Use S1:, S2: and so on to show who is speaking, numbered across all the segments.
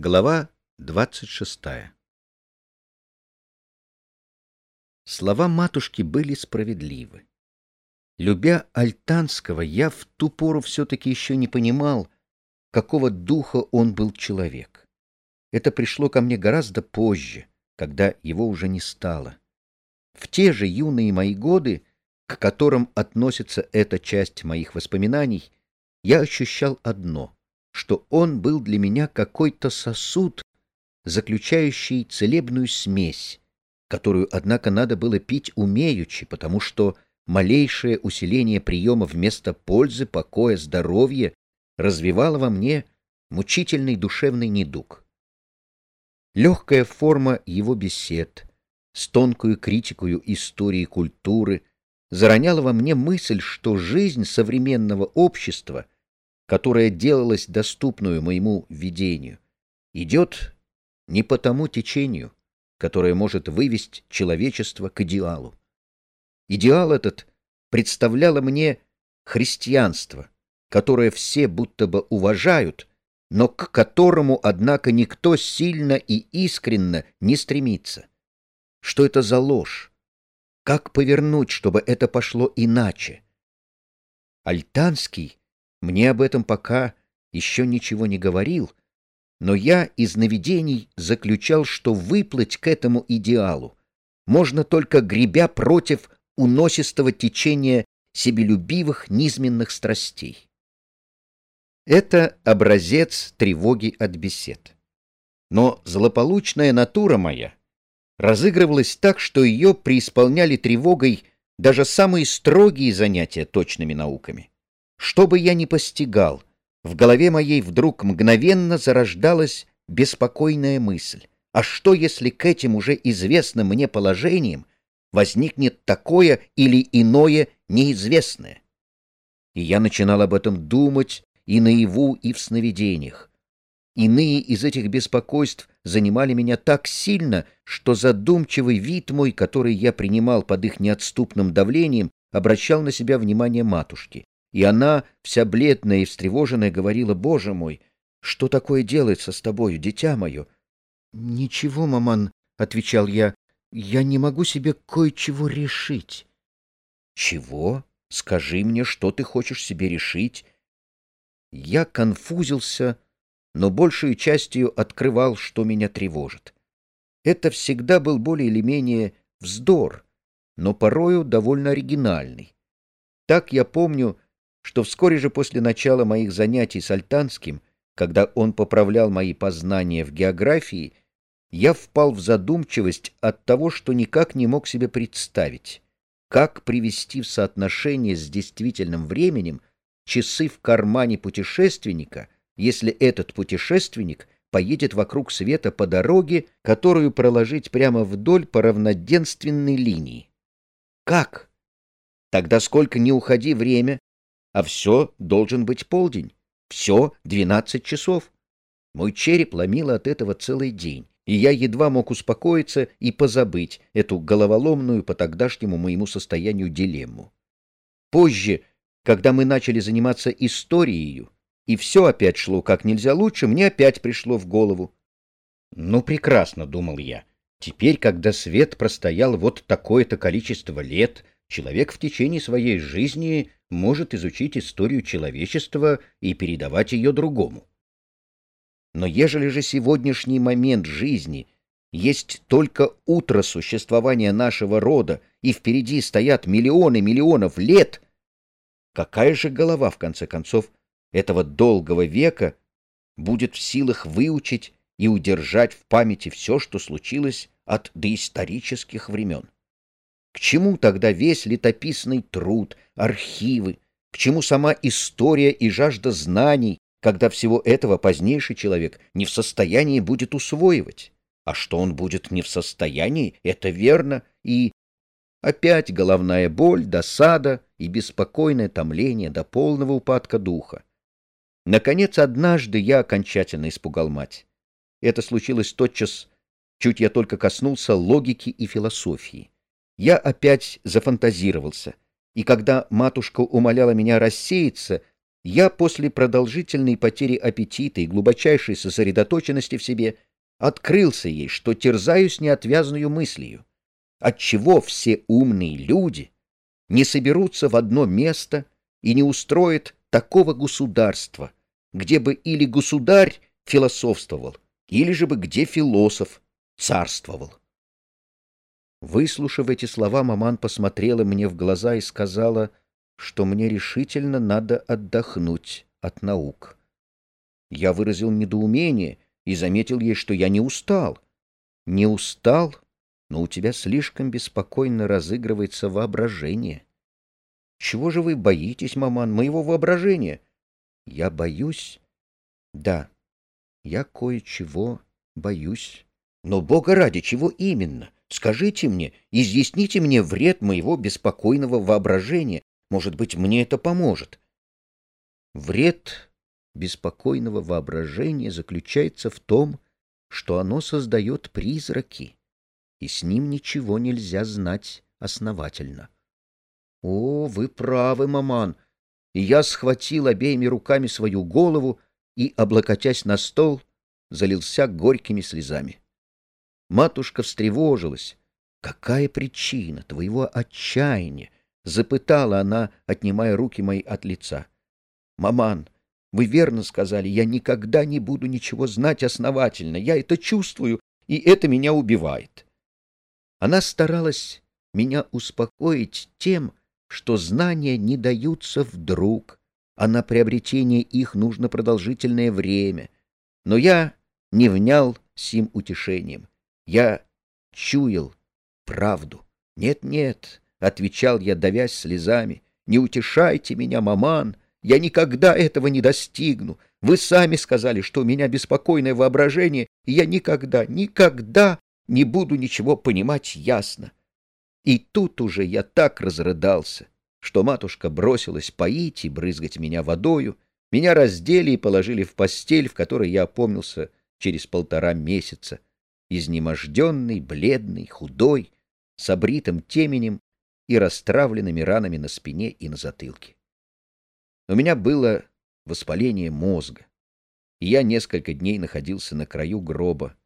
S1: Глава двадцать шестая Слова матушки были справедливы. Любя Альтанского, я в ту пору все-таки еще не понимал, какого духа он был человек. Это пришло ко мне гораздо позже, когда его уже не стало. В те же юные мои годы, к которым относится эта часть моих воспоминаний, я ощущал одно — что он был для меня какой-то сосуд, заключающий целебную смесь, которую, однако, надо было пить умеючи, потому что малейшее усиление приема вместо пользы, покоя, здоровья развивало во мне мучительный душевный недуг. Легкая форма его бесед, с тонкую критикою истории культуры, зароняла во мне мысль, что жизнь современного общества — которая делалась доступную моему видению, идет не по тому течению, которое может вывести человечество к идеалу. Идеал этот представляло мне христианство, которое все будто бы уважают, но к которому, однако, никто сильно и искренно не стремится. Что это за ложь? Как повернуть, чтобы это пошло иначе? Альтанский мне об этом пока еще ничего не говорил, но я из наведений заключал, что выплыть к этому идеалу можно только гребя против уносистого течения себелюбивых низменных страстей. Это образец тревоги от бесед. Но злополучная натура моя разыгрывалась так, что ее преисполняли тревогой даже самые строгие занятия точными науками. Что бы я ни постигал, в голове моей вдруг мгновенно зарождалась беспокойная мысль. А что, если к этим уже известным мне положениям возникнет такое или иное неизвестное? И я начинал об этом думать и наяву, и в сновидениях. Иные из этих беспокойств занимали меня так сильно, что задумчивый вид мой, который я принимал под их неотступным давлением, обращал на себя внимание матушки. И она, вся бледная и встревоженная, говорила, «Боже мой, что такое делается с тобою, дитя мое?» «Ничего, маман», — отвечал я, — «я не могу себе кое-чего решить». «Чего? Скажи мне, что ты хочешь себе решить?» Я конфузился, но большую частью открывал, что меня тревожит. Это всегда был более или менее вздор, но порою довольно оригинальный. Так я помню, что вскоре же после начала моих занятий с Альтанским, когда он поправлял мои познания в географии, я впал в задумчивость от того, что никак не мог себе представить, как привести в соотношение с действительным временем часы в кармане путешественника, если этот путешественник поедет вокруг света по дороге, которую проложить прямо вдоль по равноденственной линии. Как? Тогда сколько ни уходи время, а все должен быть полдень, все двенадцать часов. Мой череп ломило от этого целый день, и я едва мог успокоиться и позабыть эту головоломную по тогдашнему моему состоянию дилемму. Позже, когда мы начали заниматься историей, и все опять шло как нельзя лучше, мне опять пришло в голову. Ну, прекрасно, — думал я, — теперь, когда свет простоял вот такое-то количество лет, человек в течение своей жизни может изучить историю человечества и передавать ее другому. Но ежели же сегодняшний момент жизни есть только утро существования нашего рода, и впереди стоят миллионы миллионов лет, какая же голова, в конце концов, этого долгого века будет в силах выучить и удержать в памяти все, что случилось от доисторических времен? Чему тогда весь летописный труд, архивы? К чему сама история и жажда знаний, когда всего этого позднейший человек не в состоянии будет усвоивать? А что он будет не в состоянии, это верно, и... Опять головная боль, досада и беспокойное томление до полного упадка духа. Наконец, однажды я окончательно испугал мать. Это случилось тотчас, чуть я только коснулся логики и философии. Я опять зафантазировался, и когда матушка умоляла меня рассеяться, я после продолжительной потери аппетита и глубочайшей сосредоточенности в себе открылся ей, что терзаюсь неотвязную мыслью, отчего все умные люди не соберутся в одно место и не устроят такого государства, где бы или государь философствовал, или же бы где философ царствовал. Выслушав эти слова, маман посмотрела мне в глаза и сказала, что мне решительно надо отдохнуть от наук. Я выразил недоумение и заметил ей, что я не устал. Не устал, но у тебя слишком беспокойно разыгрывается воображение. Чего же вы боитесь, маман, моего воображения? Я боюсь? Да, я кое-чего боюсь. Но, бога ради, чего именно? Скажите мне, изъясните мне вред моего беспокойного воображения. Может быть, мне это поможет. Вред беспокойного воображения заключается в том, что оно создает призраки, и с ним ничего нельзя знать основательно. О, вы правы, маман! И я схватил обеими руками свою голову и, облокотясь на стол, залился горькими слезами. Матушка встревожилась. «Какая причина твоего отчаяния?» — запытала она, отнимая руки мои от лица. «Маман, вы верно сказали, я никогда не буду ничего знать основательно. Я это чувствую, и это меня убивает». Она старалась меня успокоить тем, что знания не даются вдруг, а на приобретение их нужно продолжительное время. Но я не внял сим утешением. Я чуял правду. «Нет-нет», — отвечал я, давясь слезами, — «не утешайте меня, маман, я никогда этого не достигну. Вы сами сказали, что у меня беспокойное воображение, и я никогда, никогда не буду ничего понимать ясно». И тут уже я так разрыдался, что матушка бросилась поить и брызгать меня водою, меня раздели и положили в постель, в которой я опомнился через полтора месяца, изнеможденный, бледный, худой, с обритым теменем и расстравленными ранами на спине и на затылке. У меня было воспаление мозга, и я несколько дней находился на краю гроба.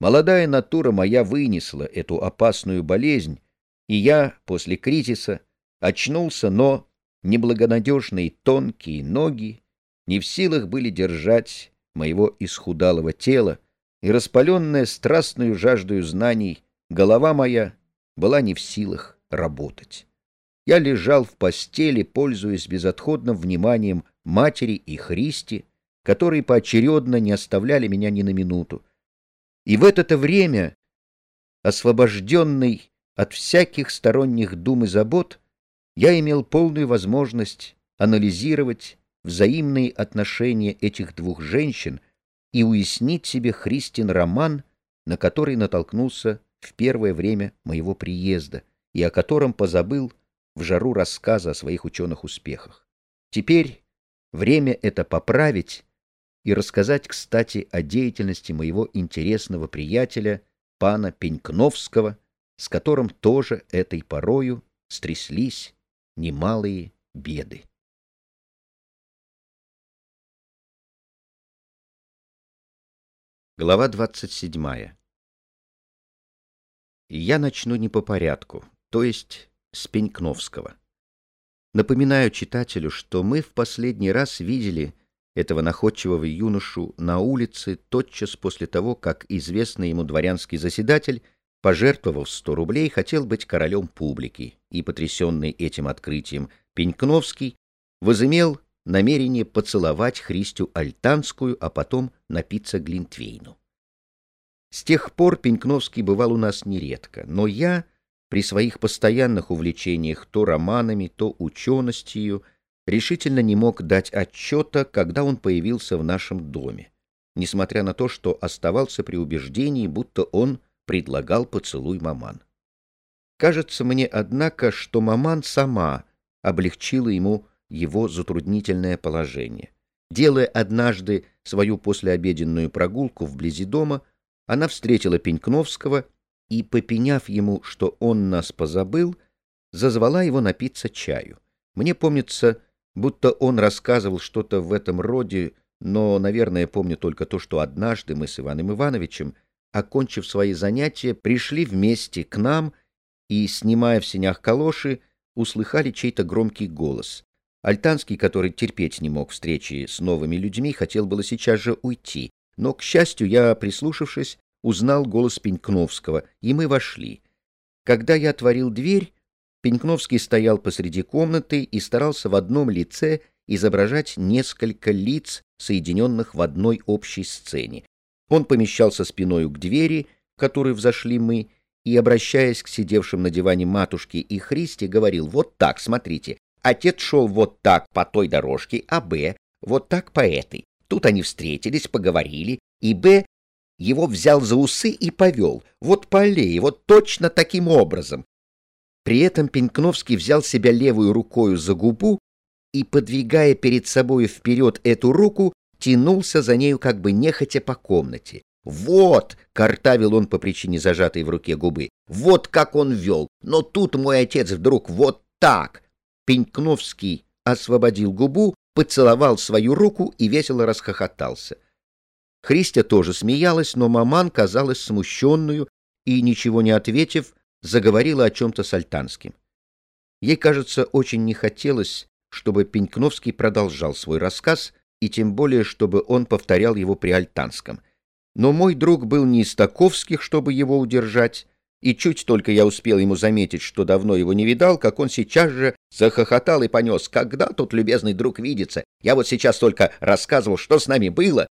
S1: Молодая натура моя вынесла эту опасную болезнь, и я после кризиса очнулся, но неблагонадежные тонкие ноги не в силах были держать моего исхудалого тела, и распаленная страстную жаждою знаний, голова моя была не в силах работать. Я лежал в постели, пользуясь безотходным вниманием матери и Христи, которые поочередно не оставляли меня ни на минуту. И в это время, освобожденный от всяких сторонних дум и забот, я имел полную возможность анализировать взаимные отношения этих двух женщин — и уяснить себе Христин роман, на который натолкнулся в первое время моего приезда и о котором позабыл в жару рассказа о своих ученых успехах. Теперь время это поправить и рассказать, кстати, о деятельности моего интересного приятеля, пана Пенькновского, с которым тоже этой порою стряслись немалые беды. Глава 27. Я начну не по порядку, то есть с Пенькновского. Напоминаю читателю, что мы в последний раз видели этого находчивого юношу на улице тотчас после того, как известный ему дворянский заседатель, пожертвовав сто рублей, хотел быть королем публики, и, потрясенный этим открытием, Пенькновский возымел намерение поцеловать Христю Альтанскую, а потом напиться Глинтвейну. С тех пор Пенькновский бывал у нас нередко, но я при своих постоянных увлечениях то романами, то ученостью решительно не мог дать отчета, когда он появился в нашем доме, несмотря на то, что оставался при убеждении, будто он предлагал поцелуй маман. Кажется мне, однако, что маман сама облегчила ему его затруднительное положение. Делая однажды свою послеобеденную прогулку вблизи дома, она встретила Пенькновского и, попеняв ему, что он нас позабыл, зазвала его напиться чаю. Мне помнится, будто он рассказывал что-то в этом роде, но, наверное, помню только то, что однажды мы с Иваном Ивановичем, окончив свои занятия, пришли вместе к нам и, снимая в сенях калоши, услыхали чей-то громкий голос. Альтанский, который терпеть не мог встречи с новыми людьми, хотел было сейчас же уйти, но, к счастью, я, прислушавшись, узнал голос Пенькновского, и мы вошли. Когда я отворил дверь, Пенькновский стоял посреди комнаты и старался в одном лице изображать несколько лиц, соединенных в одной общей сцене. Он помещался спиною к двери, в которую взошли мы, и, обращаясь к сидевшим на диване матушке и Христе, говорил «Вот так, смотрите, отец шел вот так по той дорожке, а Б вот так по этой. Тут они встретились, поговорили, и Б его взял за усы и повел, вот по аллее, вот точно таким образом. При этом Пенькновский взял себя левую рукою за губу и, подвигая перед собою вперед эту руку, тянулся за нею как бы нехотя по комнате. «Вот!» — картавил он по причине зажатой в руке губы. «Вот как он вел! Но тут мой отец вдруг вот так!» Пенькновский освободил губу, поцеловал свою руку и весело расхохотался. Христя тоже смеялась, но маман казалась смущенную и, ничего не ответив, заговорила о чем-то с Альтанским. Ей, кажется, очень не хотелось, чтобы Пенькновский продолжал свой рассказ, и тем более, чтобы он повторял его при Альтанском — но мой друг был не из таковских, чтобы его удержать, и чуть только я успел ему заметить, что давно его не видал, как он сейчас же захохотал и понес. «Когда тут, любезный друг, видится? Я вот сейчас только рассказывал, что с нами было».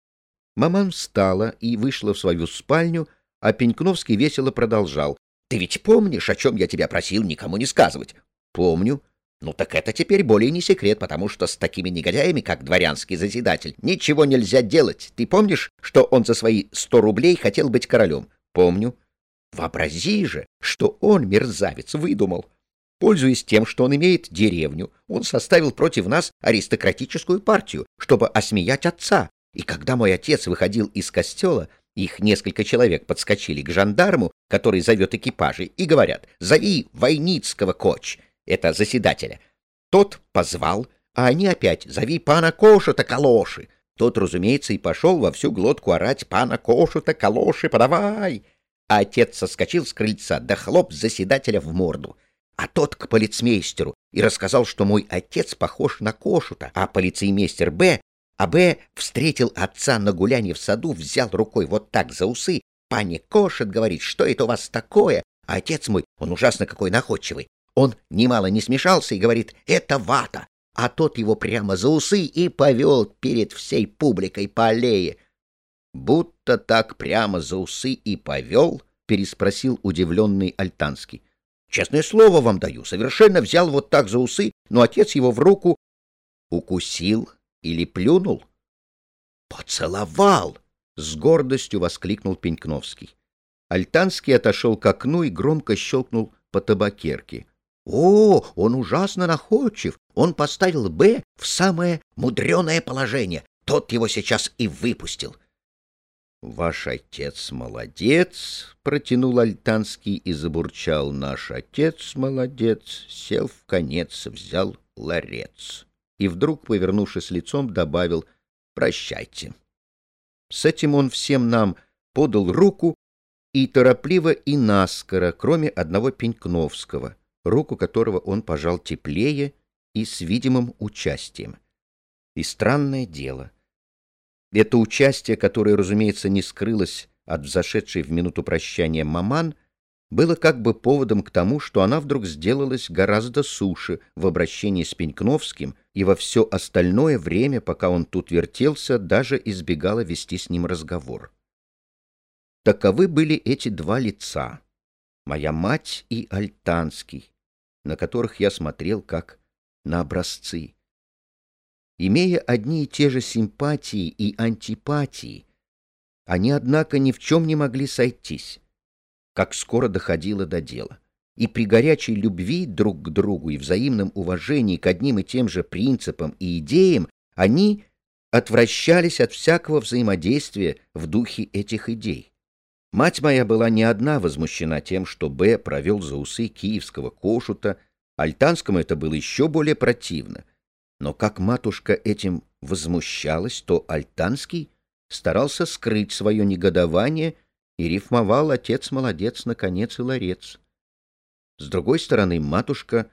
S1: Маман встала и вышла в свою спальню, а Пенькновский весело продолжал. «Ты ведь помнишь, о чем я тебя просил никому не сказывать?» «Помню. Ну так это теперь более не секрет, потому что с такими негодяями, как дворянский заседатель, ничего нельзя делать. Ты помнишь, что он за свои сто рублей хотел быть королем? Помню. Вообрази же, что он, мерзавец, выдумал. Пользуясь тем, что он имеет деревню, он составил против нас аристократическую партию, чтобы осмеять отца. И когда мой отец выходил из костела, их несколько человек подскочили к жандарму, который зовет экипажи, и говорят «Зови Войницкого, коч!» это заседателя. Тот позвал, а они опять «Зови пана Коша-то калоши!» Тот, разумеется, и пошел во всю глотку орать «Пана Кошу-то калоши подавай!» А отец соскочил с крыльца, да хлоп заседателя в морду. А тот к полицмейстеру и рассказал, что мой отец похож на Кошута, а полицеймейстер Б, а Б встретил отца на гулянии в саду, взял рукой вот так за усы. «Пани Кошет, — говорит, — что это у вас такое?» А отец мой, он ужасно какой находчивый, он немало не смешался и говорит «это вата», а тот его прямо за усы и повел перед всей публикой по аллее. «Будто так прямо за усы и повел?» — переспросил удивленный Альтанский. «Честное слово вам даю, совершенно взял вот так за усы, но отец его в руку укусил или плюнул?» «Поцеловал!» — с гордостью воскликнул Пенькновский. Альтанский отошел к окну и громко щелкнул по табакерке. О, он ужасно находчив. Он поставил Б в самое мудреное положение. Тот его сейчас и выпустил. — Ваш отец молодец, — протянул Альтанский и забурчал. Наш отец молодец, сел в конец, взял ларец. И вдруг, повернувшись лицом, добавил «Прощайте». С этим он всем нам подал руку и торопливо и наскоро, кроме одного Пенькновского — руку которого он пожал теплее и с видимым участием. И странное дело. Это участие, которое, разумеется, не скрылось от взошедшей в минуту прощания маман, было как бы поводом к тому, что она вдруг сделалась гораздо суше в обращении с Пенькновским и во все остальное время, пока он тут вертелся, даже избегала вести с ним разговор. Таковы были эти два лица — моя мать и Альтанский, на которых я смотрел как на образцы. Имея одни и те же симпатии и антипатии, они, однако, ни в чем не могли сойтись, как скоро доходило до дела. И при горячей любви друг к другу и взаимном уважении к одним и тем же принципам и идеям они отвращались от всякого взаимодействия в духе этих идей. Мать моя была не одна возмущена тем, что Б провел за усы киевского кошута, Альтанскому это было еще более противно. Но как матушка этим возмущалась, то Альтанский старался скрыть свое негодование и рифмовал «отец молодец, наконец и ларец». С другой стороны, матушка,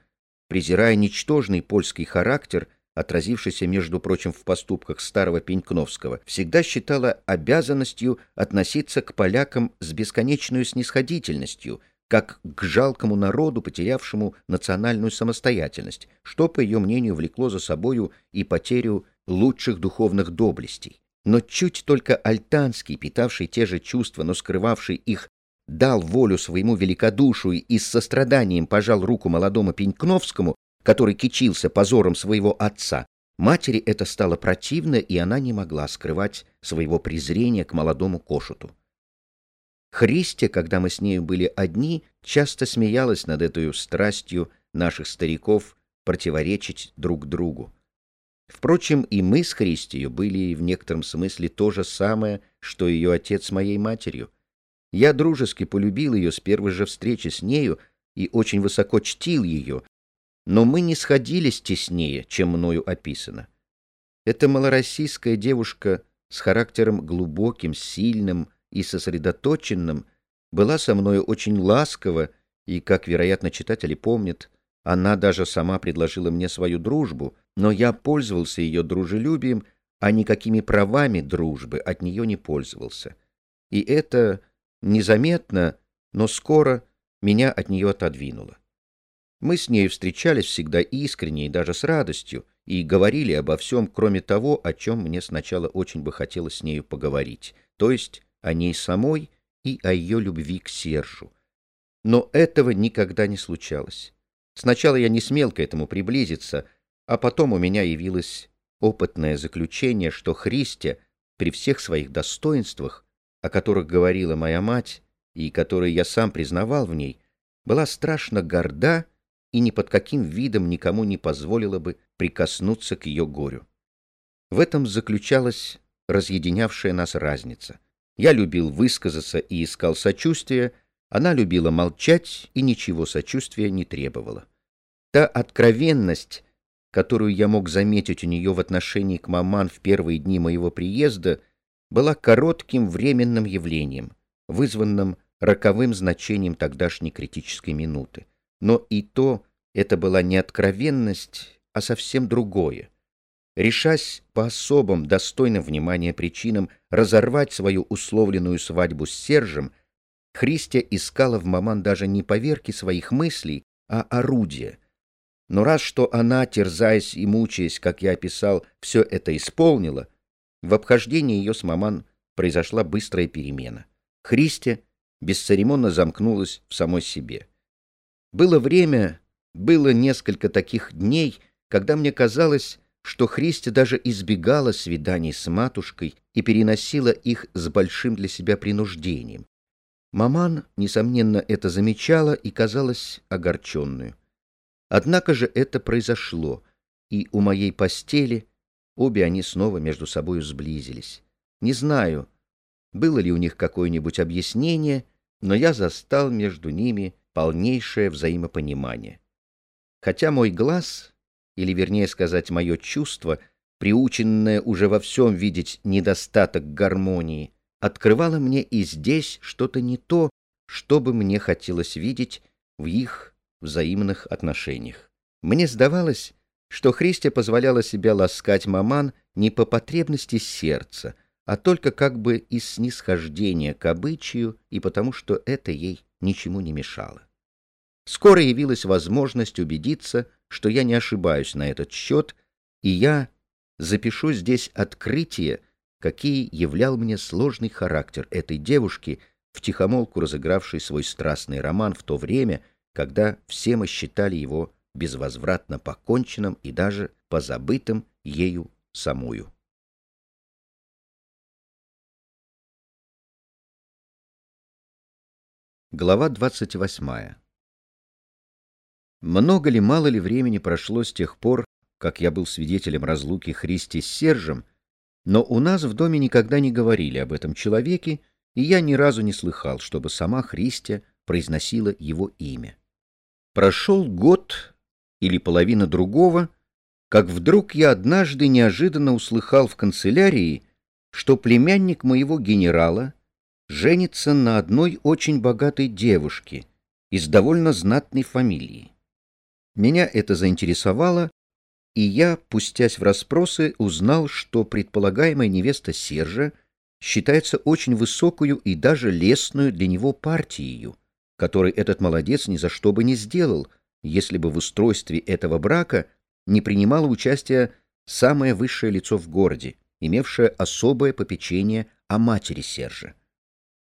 S1: презирая ничтожный польский характер, отразившийся, между прочим, в поступках старого Пенькновского, всегда считала обязанностью относиться к полякам с бесконечной снисходительностью, как к жалкому народу, потерявшему национальную самостоятельность, что, по ее мнению, влекло за собою и потерю лучших духовных доблестей. Но чуть только Альтанский, питавший те же чувства, но скрывавший их, дал волю своему великодушию и с состраданием пожал руку молодому Пенькновскому, который кичился позором своего отца, матери это стало противно, и она не могла скрывать своего презрения к молодому Кошуту. Христя, когда мы с нею были одни, часто смеялась над этой страстью наших стариков противоречить друг другу. Впрочем, и мы с Христию были в некотором смысле то же самое, что ее отец с моей матерью. Я дружески полюбил ее с первой же встречи с нею и очень высоко чтил ее, но мы не сходились теснее, чем мною описано. Эта малороссийская девушка с характером глубоким, сильным и сосредоточенным была со мною очень ласкова, и, как, вероятно, читатели помнят, она даже сама предложила мне свою дружбу, но я пользовался ее дружелюбием, а никакими правами дружбы от нее не пользовался. И это незаметно, но скоро меня от нее отодвинуло. Мы с нею встречались всегда искренне и даже с радостью, и говорили обо всем, кроме того, о чем мне сначала очень бы хотелось с нею поговорить, то есть о ней самой и о ее любви к Сержу. Но этого никогда не случалось. Сначала я не смел к этому приблизиться, а потом у меня явилось опытное заключение, что Христе при всех своих достоинствах, о которых говорила моя мать и которые я сам признавал в ней, была страшно горда и ни под каким видом никому не позволила бы прикоснуться к ее горю. В этом заключалась разъединявшая нас разница. Я любил высказаться и искал сочувствия, она любила молчать и ничего сочувствия не требовала. Та откровенность, которую я мог заметить у нее в отношении к маман в первые дни моего приезда, была коротким временным явлением, вызванным роковым значением тогдашней критической минуты. Но и то это была не откровенность, а совсем другое. Решась по особым, достойным внимания причинам разорвать свою условленную свадьбу с Сержем, Христия искала в маман даже не поверки своих мыслей, а орудия. Но раз что она, терзаясь и мучаясь, как я описал, все это исполнила, в обхождении ее с маман произошла быстрая перемена. Христия бесцеремонно замкнулась в самой себе. Было время, было несколько таких дней, когда мне казалось, что Христи даже избегала свиданий с матушкой и переносила их с большим для себя принуждением. Маман, несомненно, это замечала и казалась огорченную. Однако же это произошло, и у моей постели обе они снова между собой сблизились. Не знаю, было ли у них какое-нибудь объяснение, но я застал между ними полнейшее взаимопонимание. Хотя мой глаз, или вернее сказать мое чувство, приученное уже во всем видеть недостаток гармонии, открывало мне и здесь что-то не то, что бы мне хотелось видеть в их взаимных отношениях. Мне сдавалось, что Христя позволяла себя ласкать маман не по потребности сердца, а только как бы из снисхождения к обычаю и потому, что это ей ничему не мешало. Скоро явилась возможность убедиться, что я не ошибаюсь на этот счет, и я запишу здесь открытие, какие являл мне сложный характер этой девушки, втихомолку разыгравшей свой страстный роман в то время, когда все мы считали его безвозвратно поконченным и даже позабытым ею самую. Глава двадцать восьмая много ли, мало ли времени прошло с тех пор, как я был свидетелем разлуки Христи с Сержем, но у нас в доме никогда не говорили об этом человеке, и я ни разу не слыхал, чтобы сама Христия произносила его имя. Прошел год или половина другого, как вдруг я однажды неожиданно услыхал в канцелярии, что племянник моего генерала женится на одной очень богатой девушке из довольно знатной фамилии. Меня это заинтересовало, и я, пустясь в расспросы, узнал, что предполагаемая невеста Сержа считается очень высокую и даже лестную для него партией, которой этот молодец ни за что бы не сделал, если бы в устройстве этого брака не принимало участие самое высшее лицо в городе, имевшее особое попечение о матери Сержа.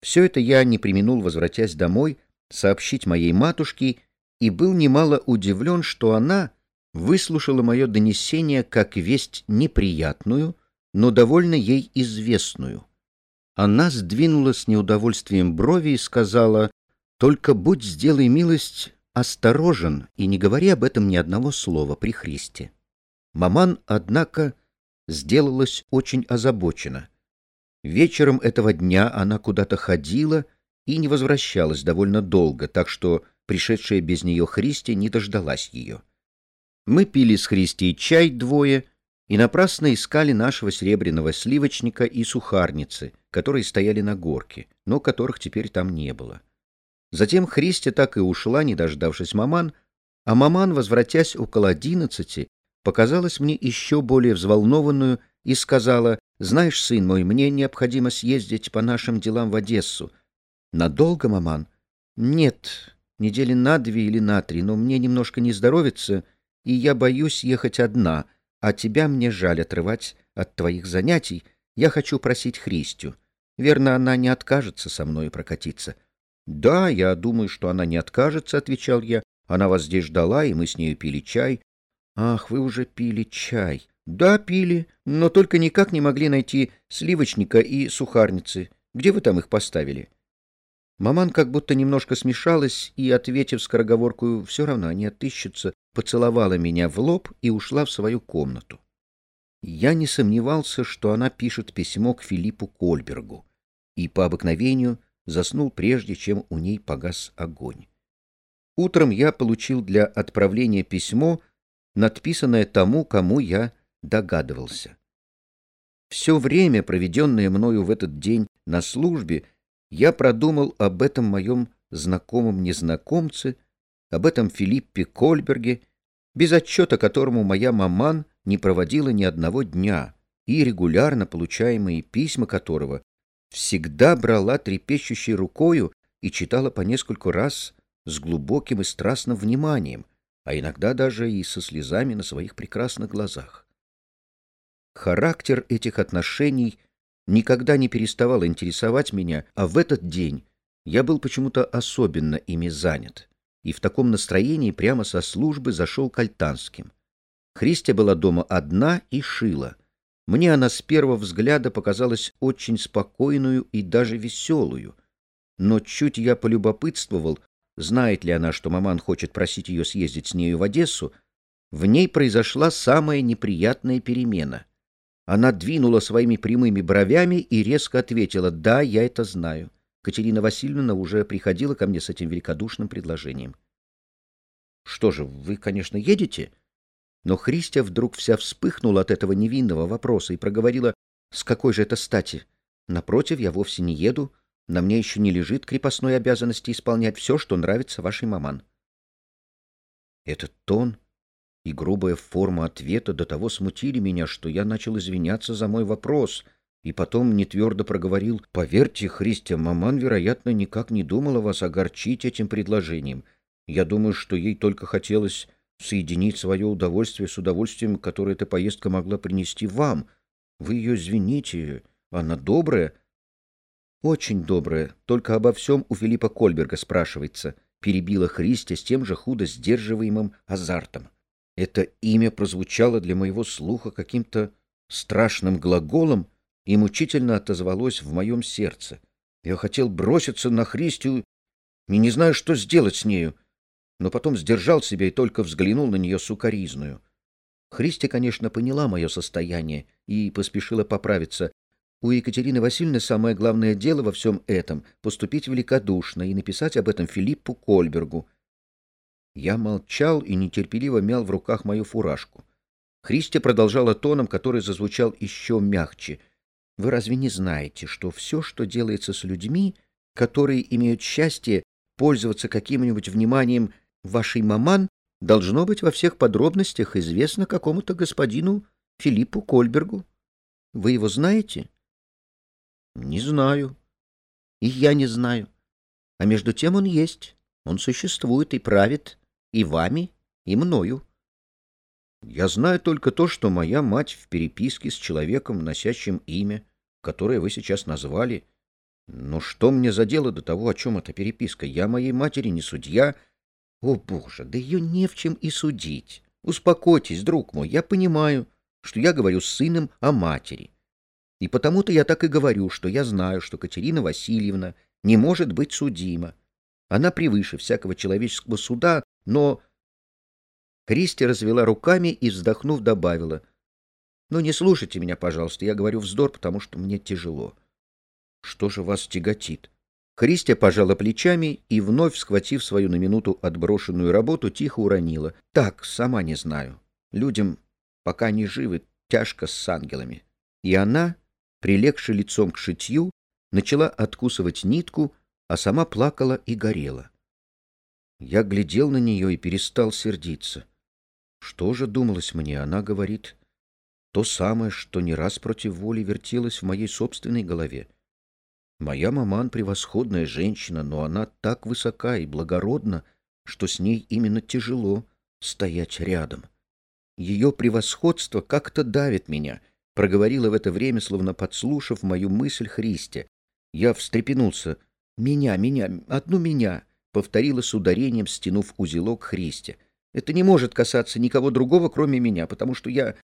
S1: Все это я не применул, возвратясь домой, сообщить моей матушке, и был немало удивлен, что она выслушала мое донесение как весть неприятную, но довольно ей известную. Она сдвинула с неудовольствием брови и сказала, «Только будь, сделай милость, осторожен и не говори об этом ни одного слова при Христе». Маман, однако, сделалась очень озабочена. Вечером этого дня она куда-то ходила и не возвращалась довольно долго, так что пришедшая без нее Христи не дождалась ее. Мы пили с Христей чай двое и напрасно искали нашего серебряного сливочника и сухарницы, которые стояли на горке, но которых теперь там не было. Затем Христя так и ушла, не дождавшись маман, а маман, возвратясь около одиннадцати, показалась мне еще более взволнованную и сказала, «Знаешь, сын мой, мне необходимо съездить по нашим делам в Одессу». «Надолго, маман?» «Нет, недели на две или на три, но мне немножко не здоровится, и я боюсь ехать одна, а тебя мне жаль отрывать от твоих занятий. Я хочу просить Христю. Верно, она не откажется со мной прокатиться». «Да, я думаю, что она не откажется», — отвечал я. «Она вас здесь ждала, и мы с нею пили чай». «Ах, вы уже пили чай». «Да, пили, но только никак не могли найти сливочника и сухарницы. Где вы там их поставили?» Маман как будто немножко смешалась и, ответив скороговорку «все равно они отыщутся», поцеловала меня в лоб и ушла в свою комнату. Я не сомневался, что она пишет письмо к Филиппу Кольбергу, и по обыкновению заснул прежде, чем у ней погас огонь. Утром я получил для отправления письмо, надписанное тому, кому я догадывался. Все время, проведенное мною в этот день на службе, я продумал об этом моем знакомом незнакомце, об этом Филиппе Кольберге, без отчета которому моя маман не проводила ни одного дня, и регулярно получаемые письма которого всегда брала трепещущей рукою и читала по нескольку раз с глубоким и страстным вниманием, а иногда даже и со слезами на своих прекрасных глазах. Характер этих отношений никогда не переставал интересовать меня, а в этот день я был почему-то особенно ими занят, и в таком настроении прямо со службы зашел к Альтанским. Христя была дома одна и шила. Мне она с первого взгляда показалась очень спокойную и даже веселую, но чуть я полюбопытствовал, знает ли она, что маман хочет просить ее съездить с нею в Одессу, в ней произошла самая неприятная перемена. Она двинула своими прямыми бровями и резко ответила «Да, я это знаю». Катерина Васильевна уже приходила ко мне с этим великодушным предложением. «Что же, вы, конечно, едете?» Но Христя вдруг вся вспыхнула от этого невинного вопроса и проговорила «С какой же это стати? Напротив, я вовсе не еду. На мне еще не лежит крепостной обязанности исполнять все, что нравится вашей маман». Этот тон и грубая форма ответа до того смутили меня, что я начал извиняться за мой вопрос, и потом нетвердо проговорил, «Поверьте, Христия, маман, вероятно, никак не думала вас огорчить этим предложением. Я думаю, что ей только хотелось соединить свое удовольствие с удовольствием, которое эта поездка могла принести вам. Вы ее извините, она добрая». «Очень добрая, только обо всем у Филиппа Кольберга спрашивается», перебила Христия с тем же худо сдерживаемым азартом. Это имя прозвучало для моего слуха каким-то страшным глаголом и мучительно отозвалось в моем сердце. Я хотел броситься на Христию и не знаю, что сделать с нею, но потом сдержал себя и только взглянул на нее сукоризную. Христи, конечно, поняла мое состояние и поспешила поправиться. У Екатерины Васильевны самое главное дело во всем этом — поступить великодушно и написать об этом Филиппу Кольбергу — я молчал и нетерпеливо мял в руках мою фуражку. Христя продолжала тоном, который зазвучал еще мягче. «Вы разве не знаете, что все, что делается с людьми, которые имеют счастье пользоваться каким-нибудь вниманием вашей маман, должно быть во всех подробностях известно какому-то господину Филиппу Кольбергу? Вы его знаете?» «Не знаю. И я не знаю. А между тем он есть. Он существует и правит и вами, и мною. Я знаю только то, что моя мать в переписке с человеком, носящим имя, которое вы сейчас назвали. Но что мне за дело до того, о чем эта переписка? Я моей матери не судья. О, Боже, да ее не в чем и судить. Успокойтесь, друг мой, я понимаю, что я говорю с сыном о матери. И потому-то я так и говорю, что я знаю, что Катерина Васильевна не может быть судима. Она превыше всякого человеческого суда, но... Кристи развела руками и, вздохнув, добавила. «Ну, не слушайте меня, пожалуйста, я говорю вздор, потому что мне тяжело». «Что же вас тяготит?» Христия пожала плечами и, вновь схватив свою на минуту отброшенную работу, тихо уронила. «Так, сама не знаю. Людям, пока они живы, тяжко с ангелами». И она, прилегши лицом к шитью, начала откусывать нитку, а сама плакала и горела. Я глядел на нее и перестал сердиться. Что же думалось мне? Она говорит то самое, что не раз против воли вертелось в моей собственной голове. Моя маман — превосходная женщина, но она так высока и благородна, что с ней именно тяжело стоять рядом. Ее превосходство как-то давит меня, — проговорила в это время, словно подслушав мою мысль Христе. Я встрепенулся. «Меня, меня, одну меня!» — повторила с ударением, стянув узелок Христе. «Это не может касаться никого другого, кроме меня, потому что я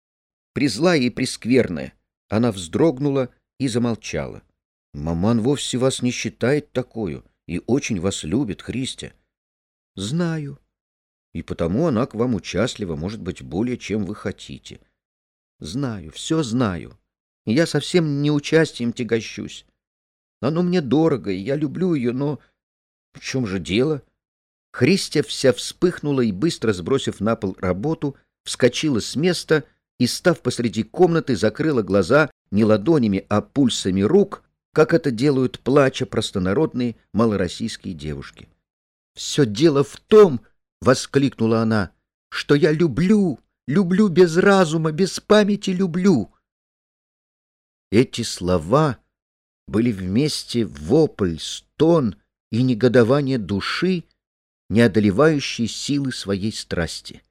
S1: призлая и прескверная». Она вздрогнула и замолчала. «Маман вовсе вас не считает такую и очень вас любит, Христя». «Знаю. И потому она к вам участлива, может быть, более, чем вы хотите». «Знаю, все знаю. Я совсем не участием тягощусь. Оно мне дорого, и я люблю ее, но... В чем же дело? Христя вся вспыхнула и, быстро сбросив на пол работу, вскочила с места и, став посреди комнаты, закрыла глаза не ладонями, а пульсами рук, как это делают плача простонародные малороссийские девушки. «Все дело в том, — воскликнула она, — что я люблю, люблю без разума, без памяти люблю». Эти слова были вместе вопль, стон и негодование души, не одолевающей силы своей страсти.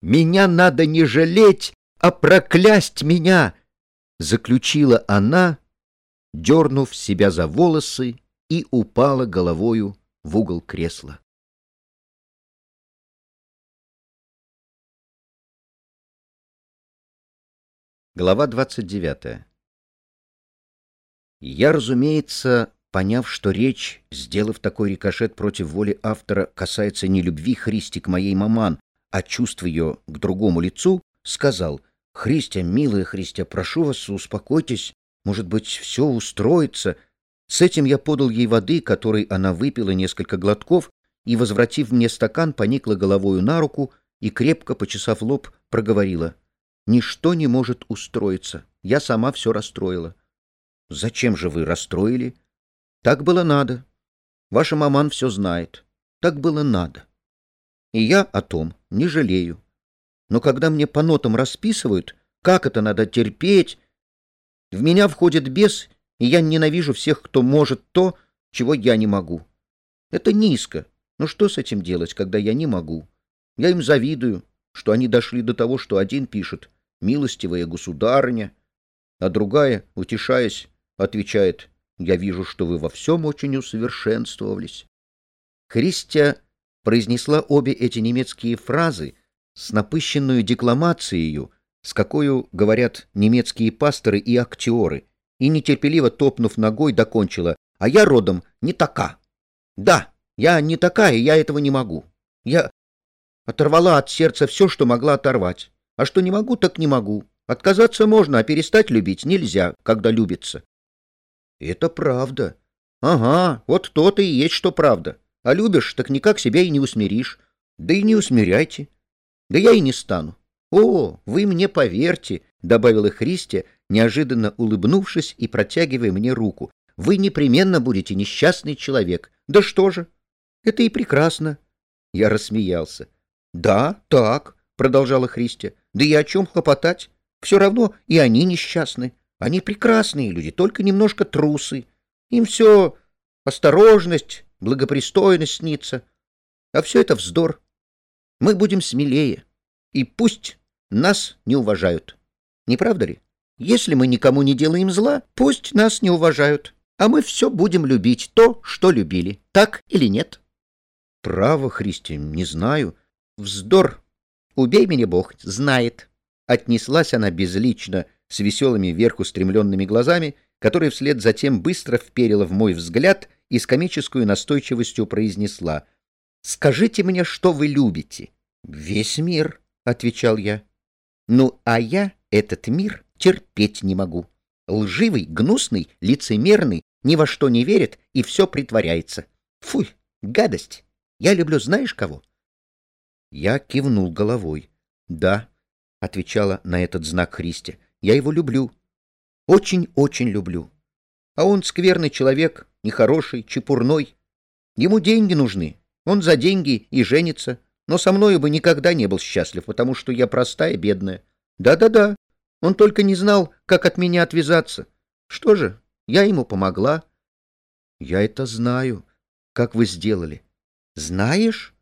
S1: «Меня надо не жалеть, а проклясть меня!» — заключила она, дернув себя за волосы и упала головою в угол кресла. Глава двадцать девятая я, разумеется, поняв, что речь, сделав такой рикошет против воли автора, касается не любви Христи к моей маман, а чувств ее к другому лицу, сказал, «Христя, милая Христя, прошу вас, успокойтесь, может быть, все устроится». С этим я подал ей воды, которой она выпила несколько глотков, и, возвратив мне стакан, поникла головою на руку и, крепко почесав лоб, проговорила, «Ничто не может устроиться, я сама все расстроила». Зачем же вы расстроили? Так было надо. Ваша маман все знает. Так было надо. И я о том не жалею. Но когда мне по нотам расписывают, как это надо терпеть, в меня входит бес, и я ненавижу всех, кто может то, чего я не могу. Это низко. Но что с этим делать, когда я не могу? Я им завидую, что они дошли до того, что один пишет «милостивая государыня», а другая, утешаясь, отвечает, «Я вижу, что вы во всем очень усовершенствовались». Христия произнесла обе эти немецкие фразы с напыщенную декламацией, с какой говорят немецкие пасторы и актеры, и, нетерпеливо топнув ногой, докончила, «А я родом не така». «Да, я не такая, я этого не могу. Я оторвала от сердца все, что могла оторвать. А что не могу, так не могу. Отказаться можно, а перестать любить нельзя, когда любится. Это правда. Ага, вот то-то и есть, что правда. А любишь, так никак себя и не усмиришь. Да и не усмиряйте. Да я и не стану. «О, вы мне поверьте», — добавила Христя, неожиданно улыбнувшись и протягивая мне руку. «Вы непременно будете несчастный человек. Да что же? Это и прекрасно». Я рассмеялся. «Да, так», — продолжала Христя. «Да и о чем хлопотать? Все равно и они несчастны. Они прекрасные люди, только немножко трусы. Им все осторожность, благопристойность снится. А все это вздор. Мы будем смелее. И пусть нас не уважают. Не правда ли? Если мы никому не делаем зла, пусть нас не уважают. А мы все будем любить то, что любили. Так или нет? Право, Христи, не знаю. Вздор. Убей меня, Бог, знает. Отнеслась она безлично, с веселыми вверх устремленными глазами, которые вслед затем быстро вперила в мой взгляд и с комической настойчивостью произнесла «Скажите мне, что вы любите?» «Весь мир», — отвечал я. «Ну, а я этот мир терпеть не могу. Лживый, гнусный, лицемерный, ни во что не верит и все притворяется. Фуй, гадость! Я люблю знаешь кого?» Я кивнул головой. «Да», — отвечала на этот знак Христи, — «я его люблю. Очень-очень люблю. А он скверный человек, нехороший, чепурной. Ему деньги нужны. Он за деньги и женится. Но со мною бы никогда не был счастлив, потому что я простая, бедная. Да-да-да. Он только не знал, как от меня отвязаться. Что же, я ему помогла. Я это знаю. Как вы сделали? Знаешь?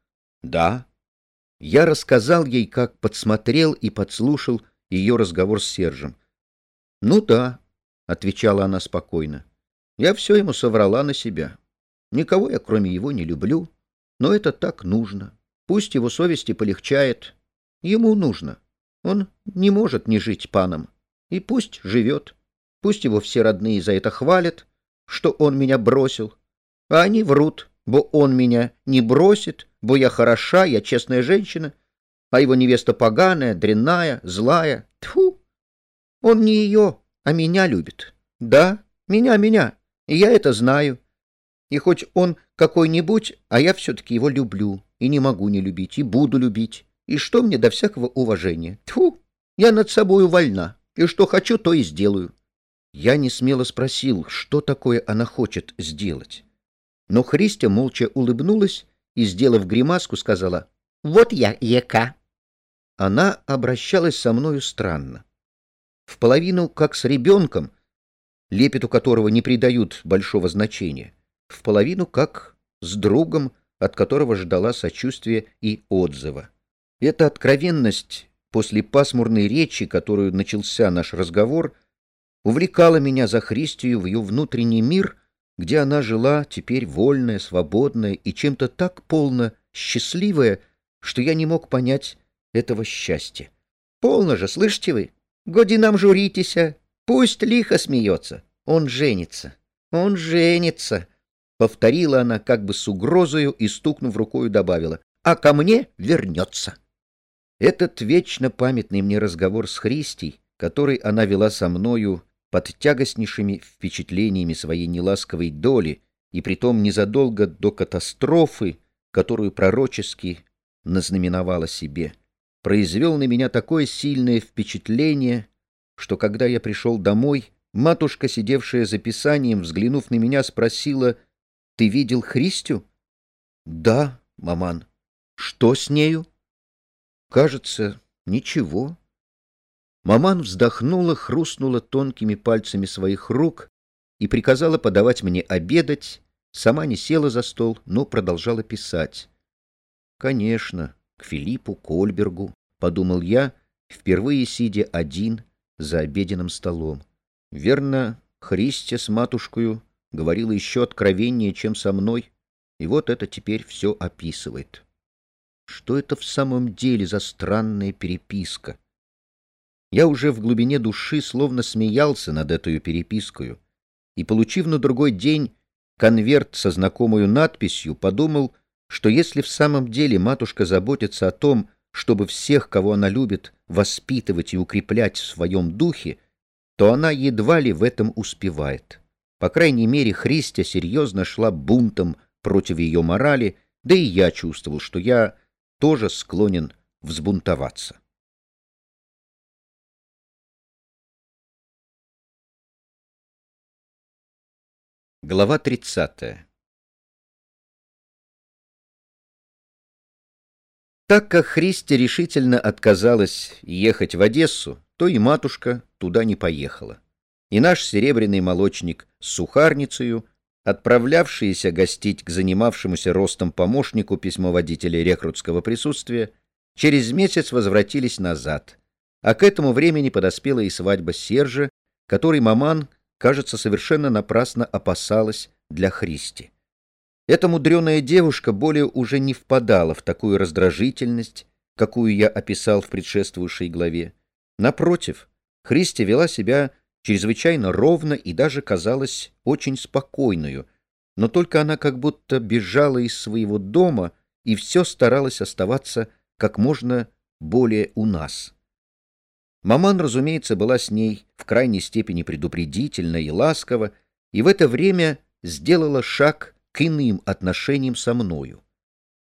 S1: Да. Я рассказал ей, как подсмотрел и подслушал ее разговор с Сержем. Ну да, отвечала она спокойно. Я все ему соврала на себя. Никого я, кроме его, не люблю, но это так нужно. Пусть его совести полегчает. Ему нужно. Он не может не жить паном. И пусть живет. Пусть его все родные за это хвалят, что он меня бросил. А они врут, бо он меня не бросит, бо я хороша, я честная женщина, а его невеста поганая, дрянная, злая. Тьфу! Он не ее, а меня любит. Да, меня, меня. И я это знаю. И хоть он какой-нибудь, а я все-таки его люблю, и не могу не любить, и буду любить. И что мне до всякого уважения? Тьфу! Я над собою вольна, и что хочу, то и сделаю. Я не смело спросил, что такое она хочет сделать. Но Христя молча улыбнулась и, сделав гримаску, сказала «Вот я, Ека». Она обращалась со мною странно. В половину, как с ребенком, лепету которого не придают большого значения, в половину, как с другом, от которого ждала сочувствия и отзыва. Эта откровенность после пасмурной речи, которую начался наш разговор, увлекала меня за Христию в ее внутренний мир, где она жила теперь вольная, свободная и чем-то так полно счастливая, что я не мог понять этого счастья. «Полно же, слышите вы? Годи нам журитеся, пусть лихо смеется. Он женится, он женится!» Повторила она как бы с угрозою и, стукнув рукою, добавила, «А ко мне вернется!» Этот вечно памятный мне разговор с Христей, который она вела со мною под тягостнейшими впечатлениями своей неласковой доли, и притом незадолго до катастрофы, которую пророчески назнаменовала себе, произвел на меня такое сильное впечатление, что когда я пришел домой, матушка, сидевшая за писанием, взглянув на меня, спросила, «Ты видел Христю?» «Да, маман. Что с нею?» Кажется, ничего. Маман вздохнула, хрустнула тонкими пальцами своих рук и приказала подавать мне обедать, сама не села за стол, но продолжала писать. Конечно, к Филиппу Кольбергу, подумал я, впервые сидя один за обеденным столом. Верно, Христя с матушкою говорила еще откровеннее, чем со мной, и вот это теперь все описывает. Что это в самом деле за странная переписка? Я уже в глубине души словно смеялся над этой перепискою, и, получив на другой день конверт со знакомой надписью, подумал, что если в самом деле матушка заботится о том, чтобы всех, кого она любит, воспитывать и укреплять в своем духе, то она едва ли в этом успевает. По крайней мере, Христя серьезно шла бунтом против ее морали, да и я чувствовал, что я тоже склонен взбунтоваться. Глава 30. Так как Христи решительно отказалась ехать в Одессу, то и матушка туда не поехала. И наш серебряный молочник с сухарницею, отправлявшиеся гостить к занимавшемуся ростом помощнику письмоводителя рекрутского присутствия, через месяц возвратились назад, а к этому времени подоспела и свадьба Сержа, который маман кажется, совершенно напрасно опасалась для Христи. Эта мудреная девушка более уже не впадала в такую раздражительность, какую я описал в предшествующей главе. Напротив, Христи вела себя чрезвычайно ровно и даже казалась очень спокойную, но только она как будто бежала из своего дома и все старалась оставаться как можно более у нас. Маман, разумеется, была с ней в крайней степени предупредительна и ласкова, и в это время сделала шаг к иным отношениям со мною.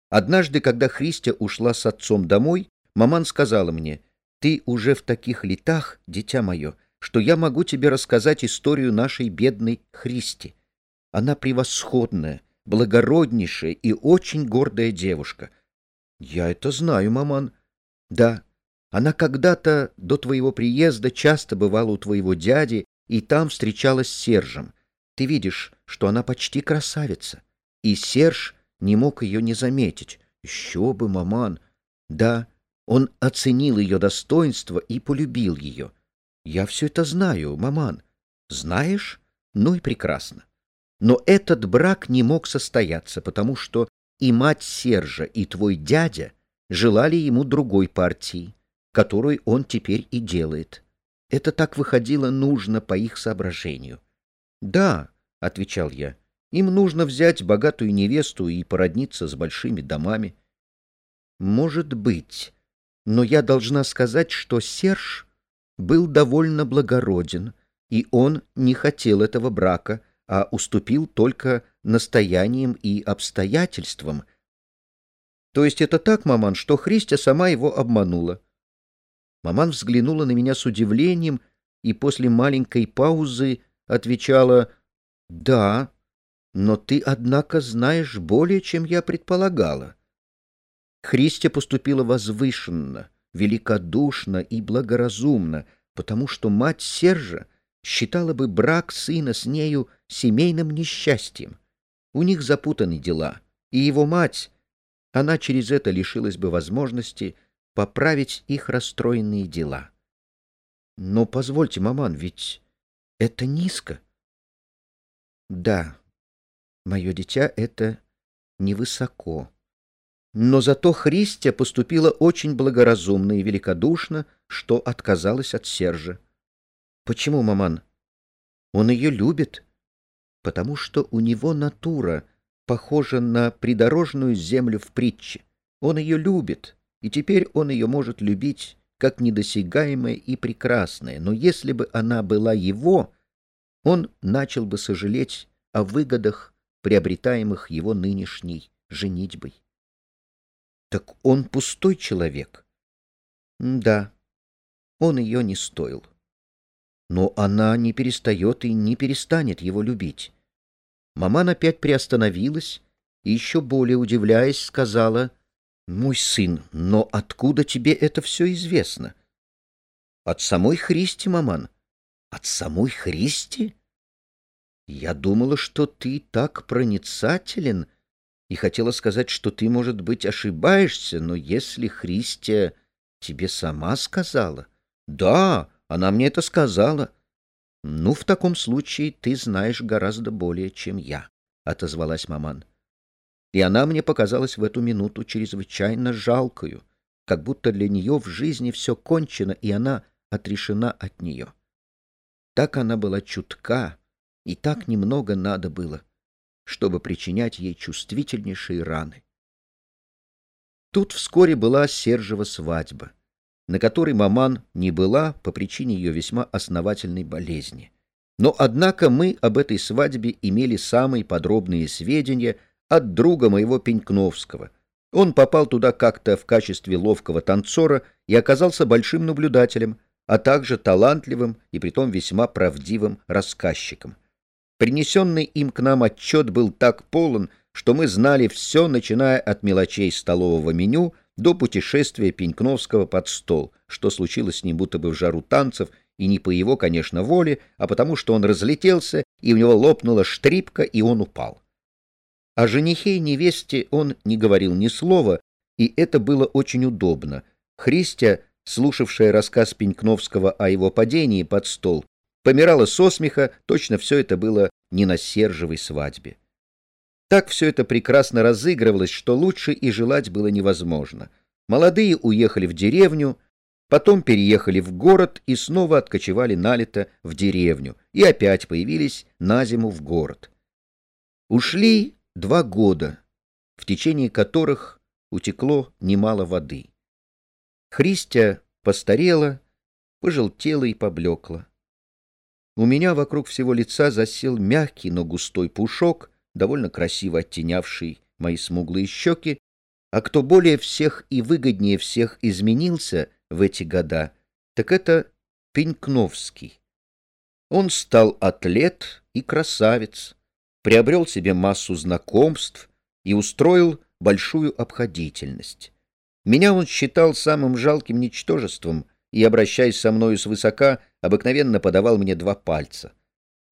S1: Однажды, когда Христя ушла с отцом домой, маман сказала мне, «Ты уже в таких летах, дитя мое, что я могу тебе рассказать историю нашей бедной Христи. Она превосходная, благороднейшая и очень гордая девушка». «Я это знаю, маман». «Да, она когда-то до твоего приезда часто бывала у твоего дяди и там встречалась с Сержем. Ты видишь, что она почти красавица. И Серж не мог ее не заметить. Еще бы, маман. Да, он оценил ее достоинство и полюбил ее. Я все это знаю, маман. Знаешь? Ну и прекрасно. Но этот брак не мог состояться, потому что и мать Сержа, и твой дядя желали ему другой партии которую он теперь и делает. Это так выходило нужно по их соображению. «Да», — отвечал я, — «им нужно взять богатую невесту и породниться с большими домами». «Может быть, но я должна сказать, что Серж был довольно благороден, и он не хотел этого брака, а уступил только настоянием и обстоятельствам». «То есть это так, маман, что Христя сама его обманула?» Маман взглянула на меня с удивлением и после маленькой паузы отвечала «Да, но ты, однако, знаешь более, чем я предполагала». Христя поступила возвышенно, великодушно и благоразумно, потому что мать Сержа считала бы брак сына с нею семейным несчастьем. У них запутаны дела, и его мать, она через это лишилась бы возможности поправить их расстроенные дела. Но позвольте, маман, ведь это низко. Да, мое дитя, это невысоко. Но зато Христия поступила очень благоразумно и великодушно, что отказалась от Сержа. Почему, маман? Он ее любит, потому что у него натура похожа на придорожную землю в притче. Он ее любит, и теперь он ее может любить как недосягаемое и прекрасное, но если бы она была его, он начал бы сожалеть о выгодах, приобретаемых его нынешней женитьбой. Так он пустой человек? Да, он ее не стоил. Но она не перестает и не перестанет его любить. Маман опять приостановилась и, еще более удивляясь, сказала — мой сын, но откуда тебе это все известно? От самой Христи, маман. От самой Христи? Я думала, что ты так проницателен, и хотела сказать, что ты, может быть, ошибаешься, но если Христия тебе сама сказала... Да, она мне это сказала. Ну, в таком случае ты знаешь гораздо более, чем я, — отозвалась маман и она мне показалась в эту минуту чрезвычайно жалкою, как будто для нее в жизни все кончено, и она отрешена от нее. Так она была чутка, и так немного надо было, чтобы причинять ей чувствительнейшие раны. Тут вскоре была Сержева свадьба, на которой маман не была по причине ее весьма основательной болезни. Но, однако, мы об этой свадьбе имели самые подробные сведения от друга моего Пенькновского. Он попал туда как-то в качестве ловкого танцора и оказался большим наблюдателем, а также талантливым и притом весьма правдивым рассказчиком. Принесенный им к нам отчет был так полон, что мы знали все, начиная от мелочей столового меню до путешествия Пенькновского под стол, что случилось с ним будто бы в жару танцев, и не по его, конечно, воле, а потому что он разлетелся, и у него лопнула штрипка, и он упал. О женихе и невесте он не говорил ни слова, и это было очень удобно. Христя, слушавшая рассказ Пенькновского о его падении под стол, помирала со смеха, точно все это было не на Сержевой свадьбе. Так все это прекрасно разыгрывалось, что лучше и желать было невозможно. Молодые уехали в деревню, потом переехали в город и снова откочевали налито в деревню, и опять появились на зиму в город. Ушли два года, в течение которых утекло немало воды. Христя постарела, пожелтела и поблекла. У меня вокруг всего лица засел мягкий, но густой пушок — довольно красиво оттенявший мои смуглые щеки, а кто более всех и выгоднее всех изменился в эти года, так это Пенькновский. Он стал атлет и красавец, приобрел себе массу знакомств и устроил большую обходительность. Меня он считал самым жалким ничтожеством и, обращаясь со мною свысока, обыкновенно подавал мне два пальца.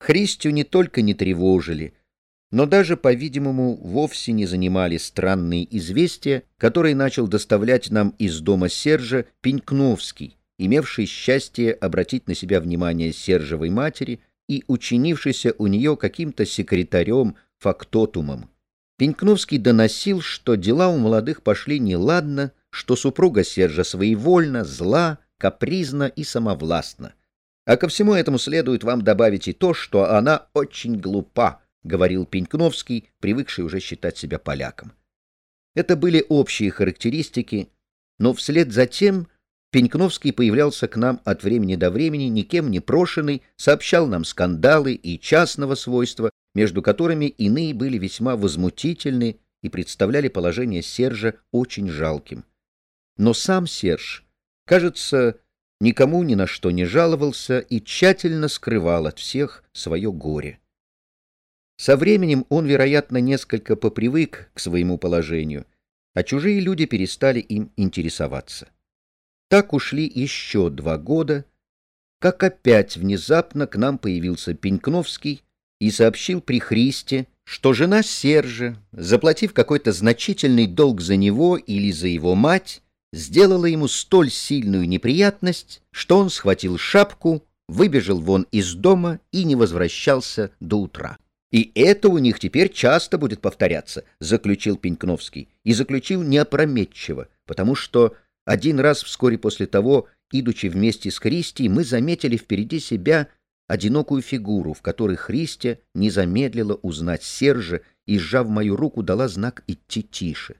S1: Христю не только не тревожили — но даже, по-видимому, вовсе не занимали странные известия, которые начал доставлять нам из дома Сержа Пенькновский, имевший счастье обратить на себя внимание Сержевой матери и учинившийся у нее каким-то секретарем, фактотумом. Пенькновский доносил, что дела у молодых пошли неладно, что супруга Сержа своевольна, зла, капризна и самовластна. А ко всему этому следует вам добавить и то, что она очень глупа, — говорил Пенькновский, привыкший уже считать себя поляком. Это были общие характеристики, но вслед за тем Пенькновский появлялся к нам от времени до времени, никем не прошенный, сообщал нам скандалы и частного свойства, между которыми иные были весьма возмутительны и представляли положение Сержа очень жалким. Но сам Серж, кажется, никому ни на что не жаловался и тщательно скрывал от всех свое горе. Со временем он, вероятно, несколько попривык к своему положению, а чужие люди перестали им интересоваться. Так ушли еще два года, как опять внезапно к нам появился Пенькновский и сообщил при Христе, что жена Сержа, заплатив какой-то значительный долг за него или за его мать, сделала ему столь сильную неприятность, что он схватил шапку, выбежал вон из дома и не возвращался до утра. И это у них теперь часто будет повторяться, заключил Пенькновский. И заключил неопрометчиво, потому что один раз вскоре после того, идучи вместе с Христией, мы заметили впереди себя одинокую фигуру, в которой Христия не замедлила узнать Сержа и, сжав мою руку, дала знак идти тише.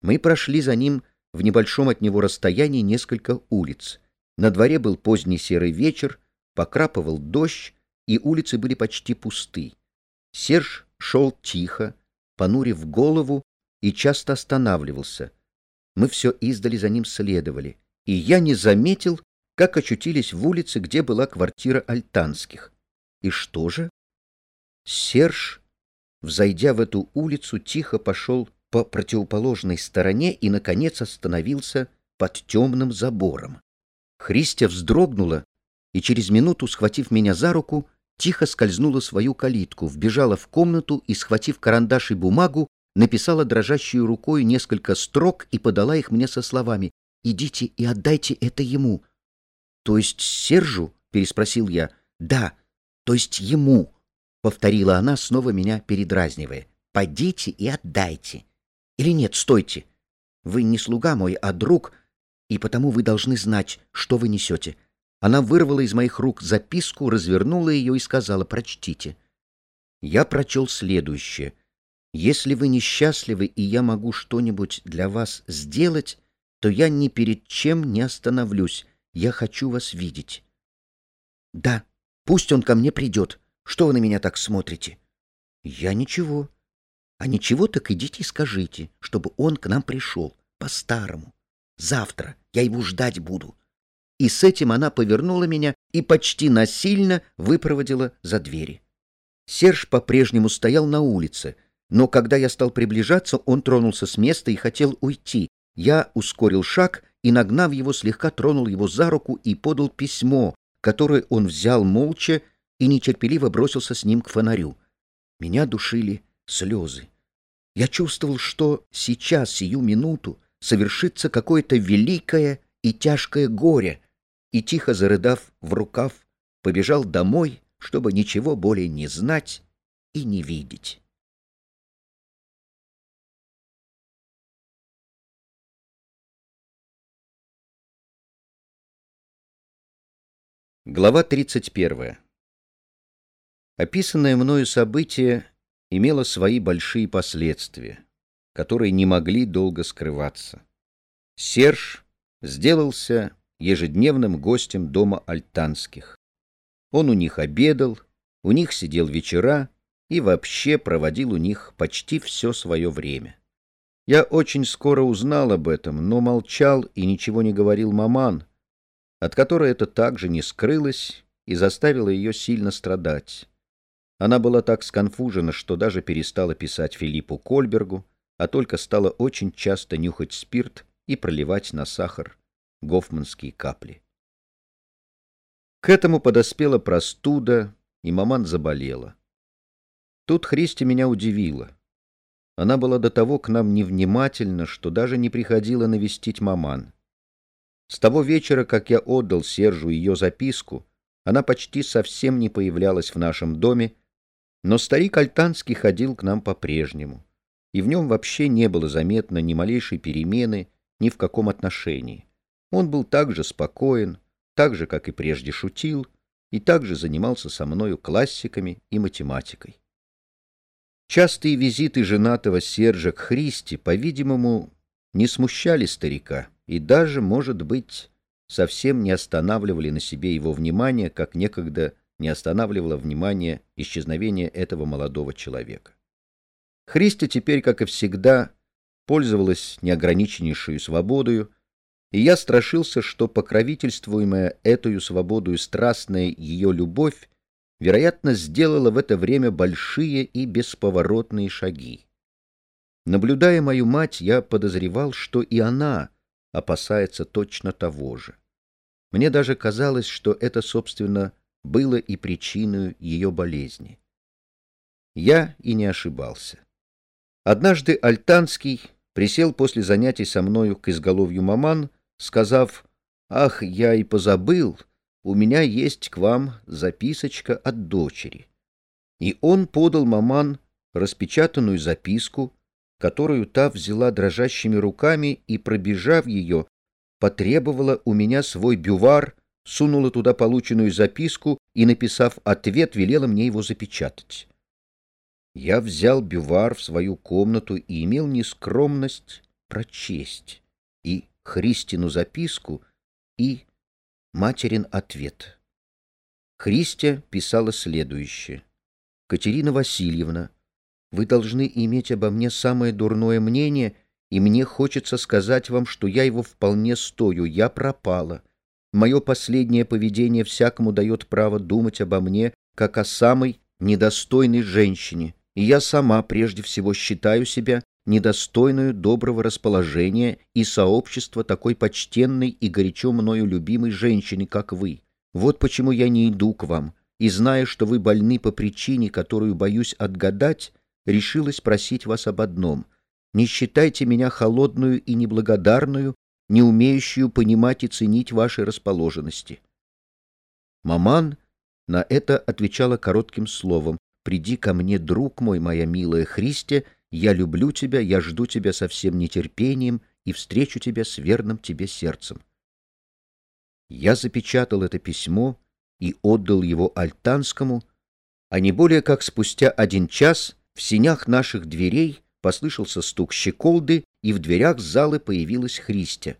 S1: Мы прошли за ним в небольшом от него расстоянии несколько улиц. На дворе был поздний серый вечер, покрапывал дождь, и улицы были почти пусты. Серж шел тихо, понурив голову, и часто останавливался. Мы все издали за ним следовали, и я не заметил, как очутились в улице, где была квартира Альтанских. И что же? Серж, взойдя в эту улицу, тихо пошел по противоположной стороне и, наконец, остановился под темным забором. Христя вздрогнула и через минуту, схватив меня за руку, тихо скользнула свою калитку, вбежала в комнату и, схватив карандаш и бумагу, написала дрожащей рукой несколько строк и подала их мне со словами «Идите и отдайте это ему». «То есть Сержу?» — переспросил я. «Да, то есть ему», — повторила она, снова меня передразнивая. «Пойдите и отдайте». «Или нет, стойте. Вы не слуга мой, а друг, и потому вы должны знать, что вы несете. Она вырвала из моих рук записку, развернула ее и сказала «Прочтите». Я прочел следующее. «Если вы несчастливы, и я могу что-нибудь для вас сделать, то я ни перед чем не остановлюсь. Я хочу вас видеть». «Да, пусть он ко мне придет. Что вы на меня так смотрите?» «Я ничего». «А ничего, так идите и скажите, чтобы он к нам пришел, по-старому. Завтра я его ждать буду и с этим она повернула меня и почти насильно выпроводила за двери. Серж по-прежнему стоял на улице, но когда я стал приближаться, он тронулся с места и хотел уйти. Я ускорил шаг и, нагнав его, слегка тронул его за руку и подал письмо, которое он взял молча и нетерпеливо бросился с ним к фонарю. Меня душили слезы. Я чувствовал, что сейчас, сию минуту, совершится какое-то великое и тяжкое горе, и, тихо зарыдав в рукав, побежал домой, чтобы ничего более не знать и не видеть. Глава 31. Описанное мною событие имело свои большие последствия, которые не могли долго скрываться. Серж сделался ежедневным гостем дома Альтанских. Он у них обедал, у них сидел вечера и вообще проводил у них почти все свое время. Я очень скоро узнал об этом, но молчал и ничего не говорил маман, от которой это также не скрылось и заставило ее сильно страдать. Она была так сконфужена, что даже перестала писать Филиппу Кольбергу, а только стала очень часто нюхать спирт и проливать на сахар гофманские капли. К этому подоспела простуда, и маман заболела. Тут Христи меня удивила. Она была до того к нам невнимательна, что даже не приходила навестить маман. С того вечера, как я отдал Сержу ее записку, она почти совсем не появлялась в нашем доме, но старик Альтанский ходил к нам по-прежнему, и в нем вообще не было заметно ни малейшей перемены ни в каком отношении. Он был так же спокоен, так же, как и прежде, шутил и также занимался со мною классиками и математикой. Частые визиты женатого Сержа к Христи, по-видимому, не смущали старика и даже, может быть, совсем не останавливали на себе его внимание, как некогда не останавливало внимание исчезновение этого молодого человека. Христи теперь, как и всегда, пользовалась неограниченнейшую свободою, и я страшился, что покровительствуемая эту свободою страстная ее любовь, вероятно, сделала в это время большие и бесповоротные шаги. Наблюдая мою мать, я подозревал, что и она опасается точно того же. Мне даже казалось, что это, собственно, было и причиной ее болезни. Я и не ошибался. Однажды Альтанский присел после занятий со мною к изголовью маман, сказав, «Ах, я и позабыл, у меня есть к вам записочка от дочери». И он подал маман распечатанную записку, которую та взяла дрожащими руками и, пробежав ее, потребовала у меня свой бювар, сунула туда полученную записку и, написав ответ, велела мне его запечатать. Я взял бювар в свою комнату и имел нескромность прочесть и Христину записку, и материн ответ. Христя писала следующее. «Катерина Васильевна, вы должны иметь обо мне самое дурное мнение, и мне хочется сказать вам, что я его вполне стою, я пропала. Мое последнее поведение всякому дает право думать обо мне, как о самой недостойной женщине, и я сама прежде всего считаю себя недостойную доброго расположения и сообщества такой почтенной и горячо мною любимой женщины, как вы. Вот почему я не иду к вам, и, зная, что вы больны по причине, которую боюсь отгадать, решилась просить вас об одном. Не считайте меня холодную и неблагодарную, не умеющую понимать и ценить вашей расположенности. Маман на это отвечала коротким словом, приди ко мне, друг мой, моя милая Христе, я люблю тебя, я жду тебя со всем нетерпением и встречу тебя с верным тебе сердцем. Я запечатал это письмо и отдал его Альтанскому, а не более как спустя один час в синях наших дверей послышался стук щеколды, и в дверях залы появилась Христя.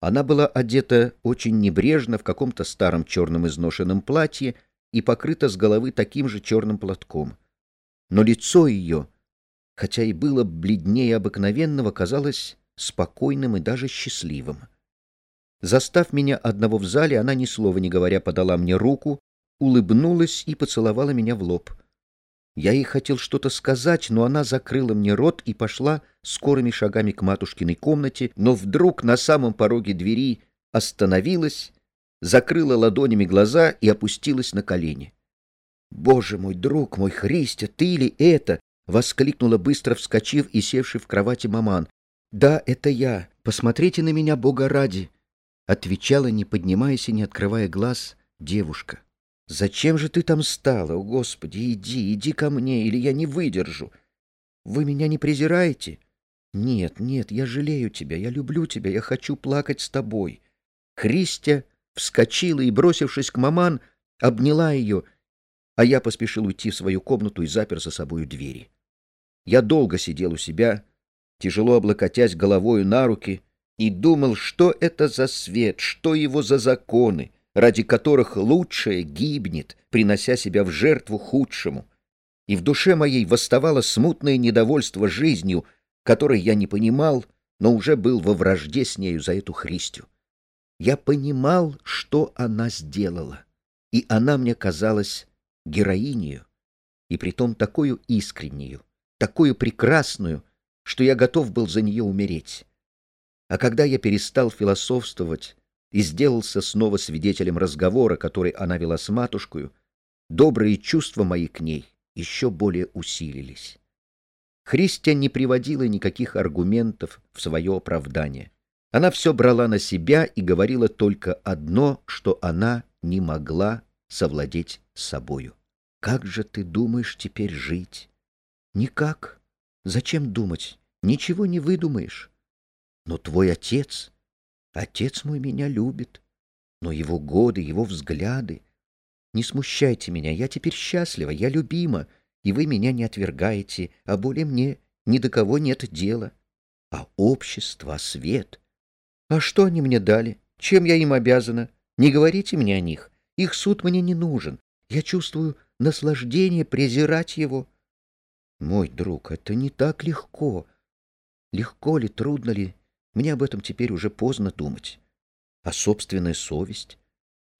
S1: Она была одета очень небрежно в каком-то старом черном изношенном платье, и покрыта с головы таким же черным платком. Но лицо ее, хотя и было бледнее обыкновенного, казалось спокойным и даже счастливым. Застав меня одного в зале, она, ни слова не говоря, подала мне руку, улыбнулась и поцеловала меня в лоб. Я ей хотел что-то сказать, но она закрыла мне рот и пошла скорыми шагами к матушкиной комнате, но вдруг на самом пороге двери остановилась, закрыла ладонями глаза и опустилась на колени. «Боже мой, друг мой, Христя, ты ли это?» — воскликнула быстро, вскочив и севший в кровати маман. «Да, это я. Посмотрите на меня, Бога ради!» — отвечала, не поднимаясь и не открывая глаз, девушка. «Зачем же ты там стала? О, Господи, иди, иди ко мне, или я не выдержу. Вы меня не презираете?» «Нет, нет, я жалею тебя, я люблю тебя, я хочу плакать с тобой». Христя вскочила и, бросившись к маман, обняла ее, а я поспешил уйти в свою комнату и запер за собою двери. Я долго сидел у себя, тяжело облокотясь головою на руки, и думал, что это за свет, что его за законы, ради которых лучшее гибнет, принося себя в жертву худшему. И в душе моей восставало смутное недовольство жизнью, которой я не понимал, но уже был во вражде с нею за эту Христю. Я понимал, что она сделала, и она мне казалась героинею, и притом такую искреннюю, такую прекрасную, что я готов был за нее умереть. А когда я перестал философствовать и сделался снова свидетелем разговора, который она вела с матушкой, добрые чувства мои к ней еще более усилились. Христия не приводила никаких аргументов в свое оправдание. Она все брала на себя и говорила только одно, что она не могла совладеть собою. «Как же ты думаешь теперь жить?» «Никак. Зачем думать? Ничего не выдумаешь. Но твой отец, отец мой меня любит, но его годы, его взгляды. Не смущайте меня, я теперь счастлива, я любима, и вы меня не отвергаете, а более мне ни до кого нет дела. А общество, а свет? А что они мне дали? Чем я им обязана? Не говорите мне о них. Их суд мне не нужен. Я чувствую наслаждение презирать его. Мой друг, это не так легко. Легко ли, трудно ли, мне об этом теперь уже поздно думать. А собственная совесть?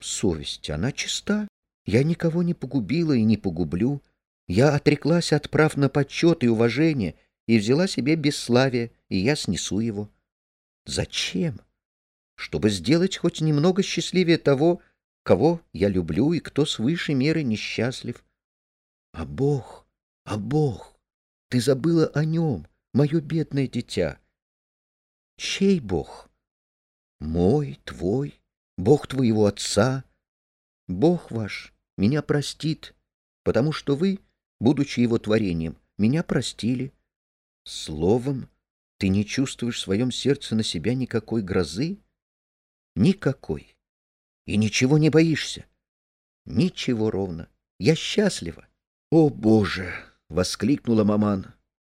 S1: Совесть, она чиста. Я никого не погубила и не погублю. Я отреклась от прав на почет и уважение и взяла себе бесславие, и я снесу его. Зачем? Чтобы сделать хоть немного счастливее того, кого я люблю и кто свыше меры несчастлив. А Бог, а Бог, ты забыла о нем, мое бедное дитя. Чей Бог? Мой, твой, Бог твоего отца. Бог ваш меня простит, потому что вы, будучи его творением, меня простили. Словом, ты не чувствуешь в своем сердце на себя никакой грозы? Никакой. И ничего не боишься? Ничего ровно. Я счастлива. О, Боже! — воскликнула маман.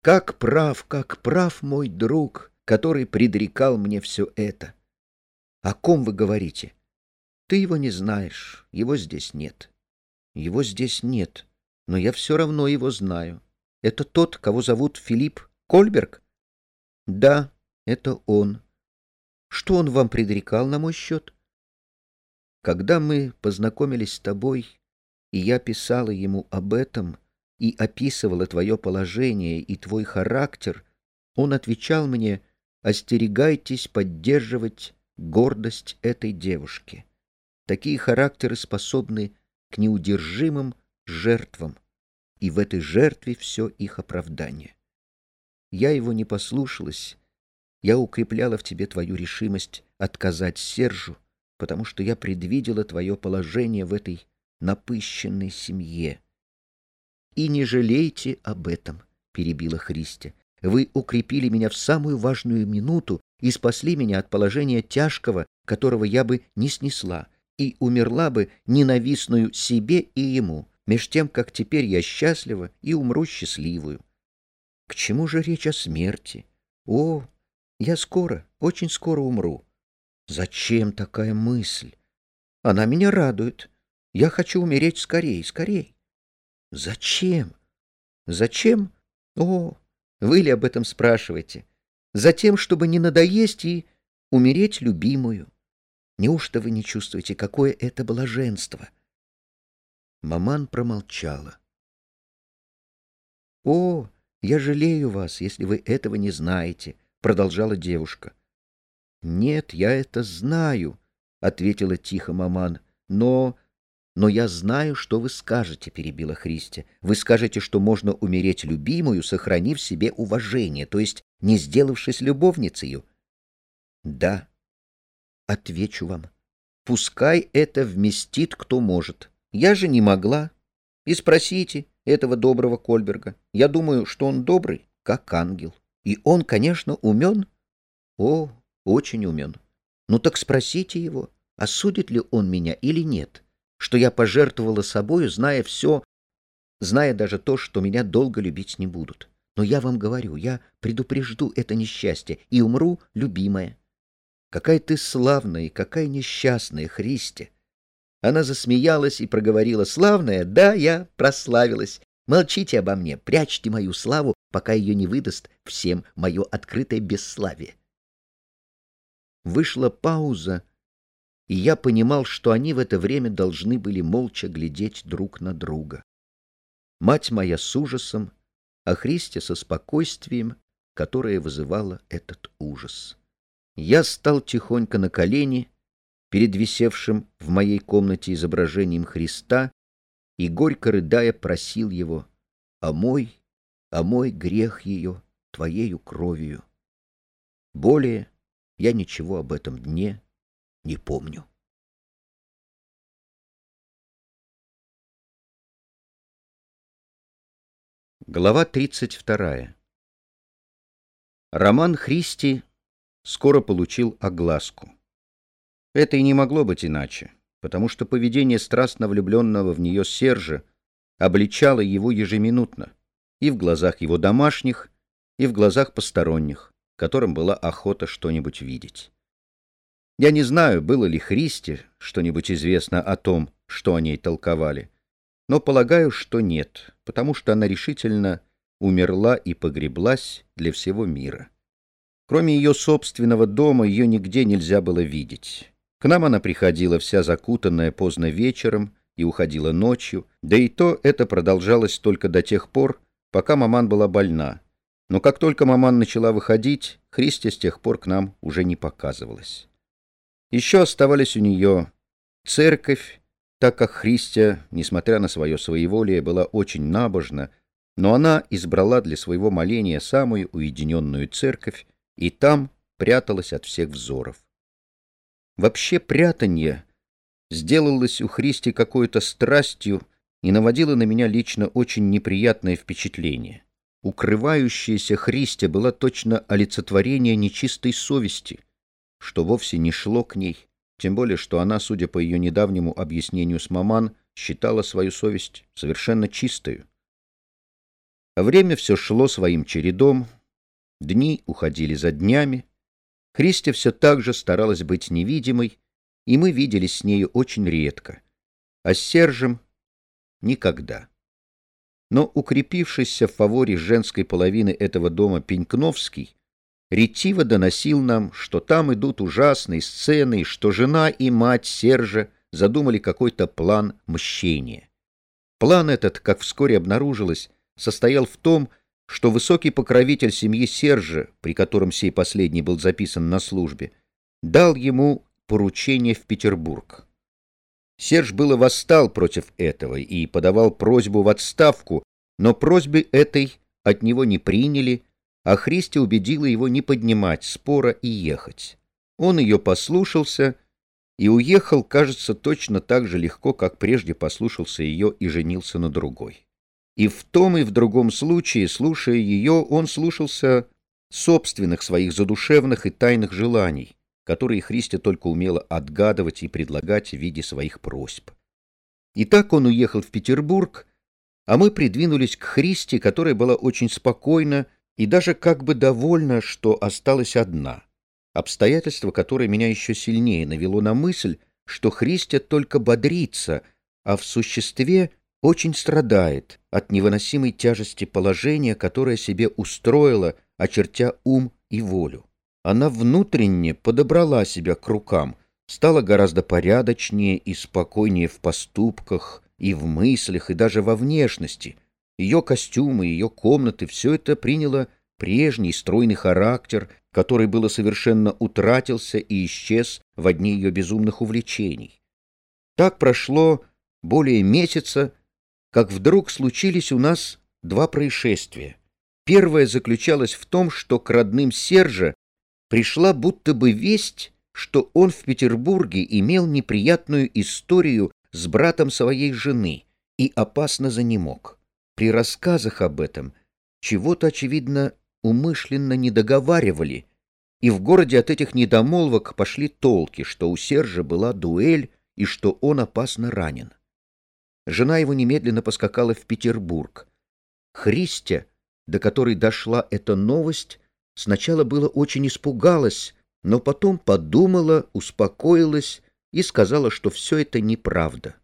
S1: Как прав, как прав мой друг, который предрекал мне все это. О ком вы говорите? Ты его не знаешь, его здесь нет. Его здесь нет, но я все равно его знаю. Это тот, кого зовут Филипп Кольберг? Да, это он. Что он вам предрекал на мой счет? Когда мы познакомились с тобой, и я писала ему об этом и описывала твое положение и твой характер, он отвечал мне, остерегайтесь поддерживать гордость этой девушки. Такие характеры способны к неудержимым жертвам, и в этой жертве все их оправдание. Я его не послушалась, я укрепляла в тебе твою решимость отказать Сержу, потому что я предвидела твое положение в этой напыщенной семье. — И не жалейте об этом, — перебила Христя. — Вы укрепили меня в самую важную минуту и спасли меня от положения тяжкого, которого я бы не снесла, и умерла бы ненавистную себе и ему, меж тем, как теперь я счастлива и умру счастливую. К чему же речь о смерти? О, я скоро, очень скоро умру. Зачем такая мысль? Она меня радует. Я хочу умереть скорей, скорей. Зачем? Зачем? О, вы ли об этом спрашиваете? Затем, чтобы не надоесть и умереть любимую. Неужто вы не чувствуете, какое это блаженство? Маман промолчала. О, я жалею вас, если вы этого не знаете, продолжала девушка. Нет, я это знаю, ответила тихо маман. Но но я знаю, что вы скажете, перебила Христи. Вы скажете, что можно умереть любимую, сохранив себе уважение, то есть не сделавшись любовницей. Да, отвечу вам. Пускай это вместит кто может. Я же не могла. И спросите этого доброго Кольберга. Я думаю, что он добрый, как ангел. И он, конечно, умен. О, очень умен. Ну так спросите его, осудит ли он меня или нет, что я пожертвовала собою, зная все, зная даже то, что меня долго любить не будут. Но я вам говорю, я предупрежду это несчастье и умру, любимая. Какая ты славная и какая несчастная, Христе! Она засмеялась и проговорила, славная, да, я прославилась. Молчите обо мне, прячьте мою славу, пока ее не выдаст всем мое открытое бесславие. Вышла пауза, и я понимал, что они в это время должны были молча глядеть друг на друга. Мать моя с ужасом, а Христе со спокойствием, которое вызывало этот ужас. Я стал тихонько на колени перед висевшим в моей комнате изображением Христа и, горько рыдая, просил его «А мой, а мой грех ее твоею кровью». Более я ничего об этом дне не помню. Глава 32. Роман Христи скоро получил огласку. Это и не могло быть иначе, потому что поведение страстно влюбленного в нее Сержа обличало его ежеминутно и в глазах его домашних, и в глазах посторонних, которым была охота что-нибудь видеть. Я не знаю, было ли Христе что-нибудь известно о том, что о ней толковали, но полагаю, что нет, потому что она решительно умерла и погреблась для всего мира. Кроме ее собственного дома, ее нигде нельзя было видеть. К нам она приходила вся закутанная поздно вечером и уходила ночью, да и то это продолжалось только до тех пор, пока маман была больна. Но как только маман начала выходить, Христя с тех пор к нам уже не показывалась. Еще оставались у нее церковь, так как Христя, несмотря на свое своеволие, была очень набожна, но она избрала для своего моления самую уединенную церковь, и там пряталась от всех взоров. Вообще прятанье сделалось у Христи какой-то страстью и наводило на меня лично очень неприятное впечатление. Укрывающаяся Христя была точно олицетворение нечистой совести, что вовсе не шло к ней, тем более, что она, судя по ее недавнему объяснению с маман, считала свою совесть совершенно чистою. А время все шло своим чередом, Дни уходили за днями. Христя все так же старалась быть невидимой, и мы виделись с нею очень редко, а с Сержем — никогда. Но укрепившийся в фаворе женской половины этого дома Пенькновский ретиво доносил нам, что там идут ужасные сцены, что жена и мать Сержа задумали какой-то план мщения. План этот, как вскоре обнаружилось, состоял в том, что высокий покровитель семьи Сержа, при котором сей последний был записан на службе, дал ему поручение в Петербург. Серж было восстал против этого и подавал просьбу в отставку, но просьбы этой от него не приняли, а Христи убедила его не поднимать спора и ехать. Он ее послушался и уехал, кажется, точно так же легко, как прежде послушался ее и женился на другой. И в том и в другом случае, слушая ее, он слушался собственных своих задушевных и тайных желаний, которые Христя только умела отгадывать и предлагать в виде своих просьб. И так он уехал в Петербург, а мы придвинулись к Христе, которая была очень спокойна и даже как бы довольна, что осталась одна. Обстоятельство, которое меня еще сильнее навело на мысль, что Христя только бодрится, а в существе очень страдает от невыносимой тяжести положения, которое себе устроила, очертя ум и волю. Она внутренне подобрала себя к рукам, стала гораздо порядочнее и спокойнее в поступках, и в мыслях, и даже во внешности, Ее костюмы, ее комнаты — все это приняло прежний стройный характер, который было совершенно утратился и исчез в одни ее безумных увлечений. Так прошло более месяца, как вдруг случились у нас два происшествия. Первое заключалось в том, что к родным Сержа пришла будто бы весть, что он в Петербурге имел неприятную историю с братом своей жены и опасно занемог. При рассказах об этом чего-то, очевидно, умышленно не договаривали, и в городе от этих недомолвок пошли толки, что у Сержа была дуэль и что он опасно ранен. Жена его немедленно поскакала в Петербург. Христя, до которой дошла эта новость, сначала было очень испугалась, но потом подумала, успокоилась и сказала, что все это неправда.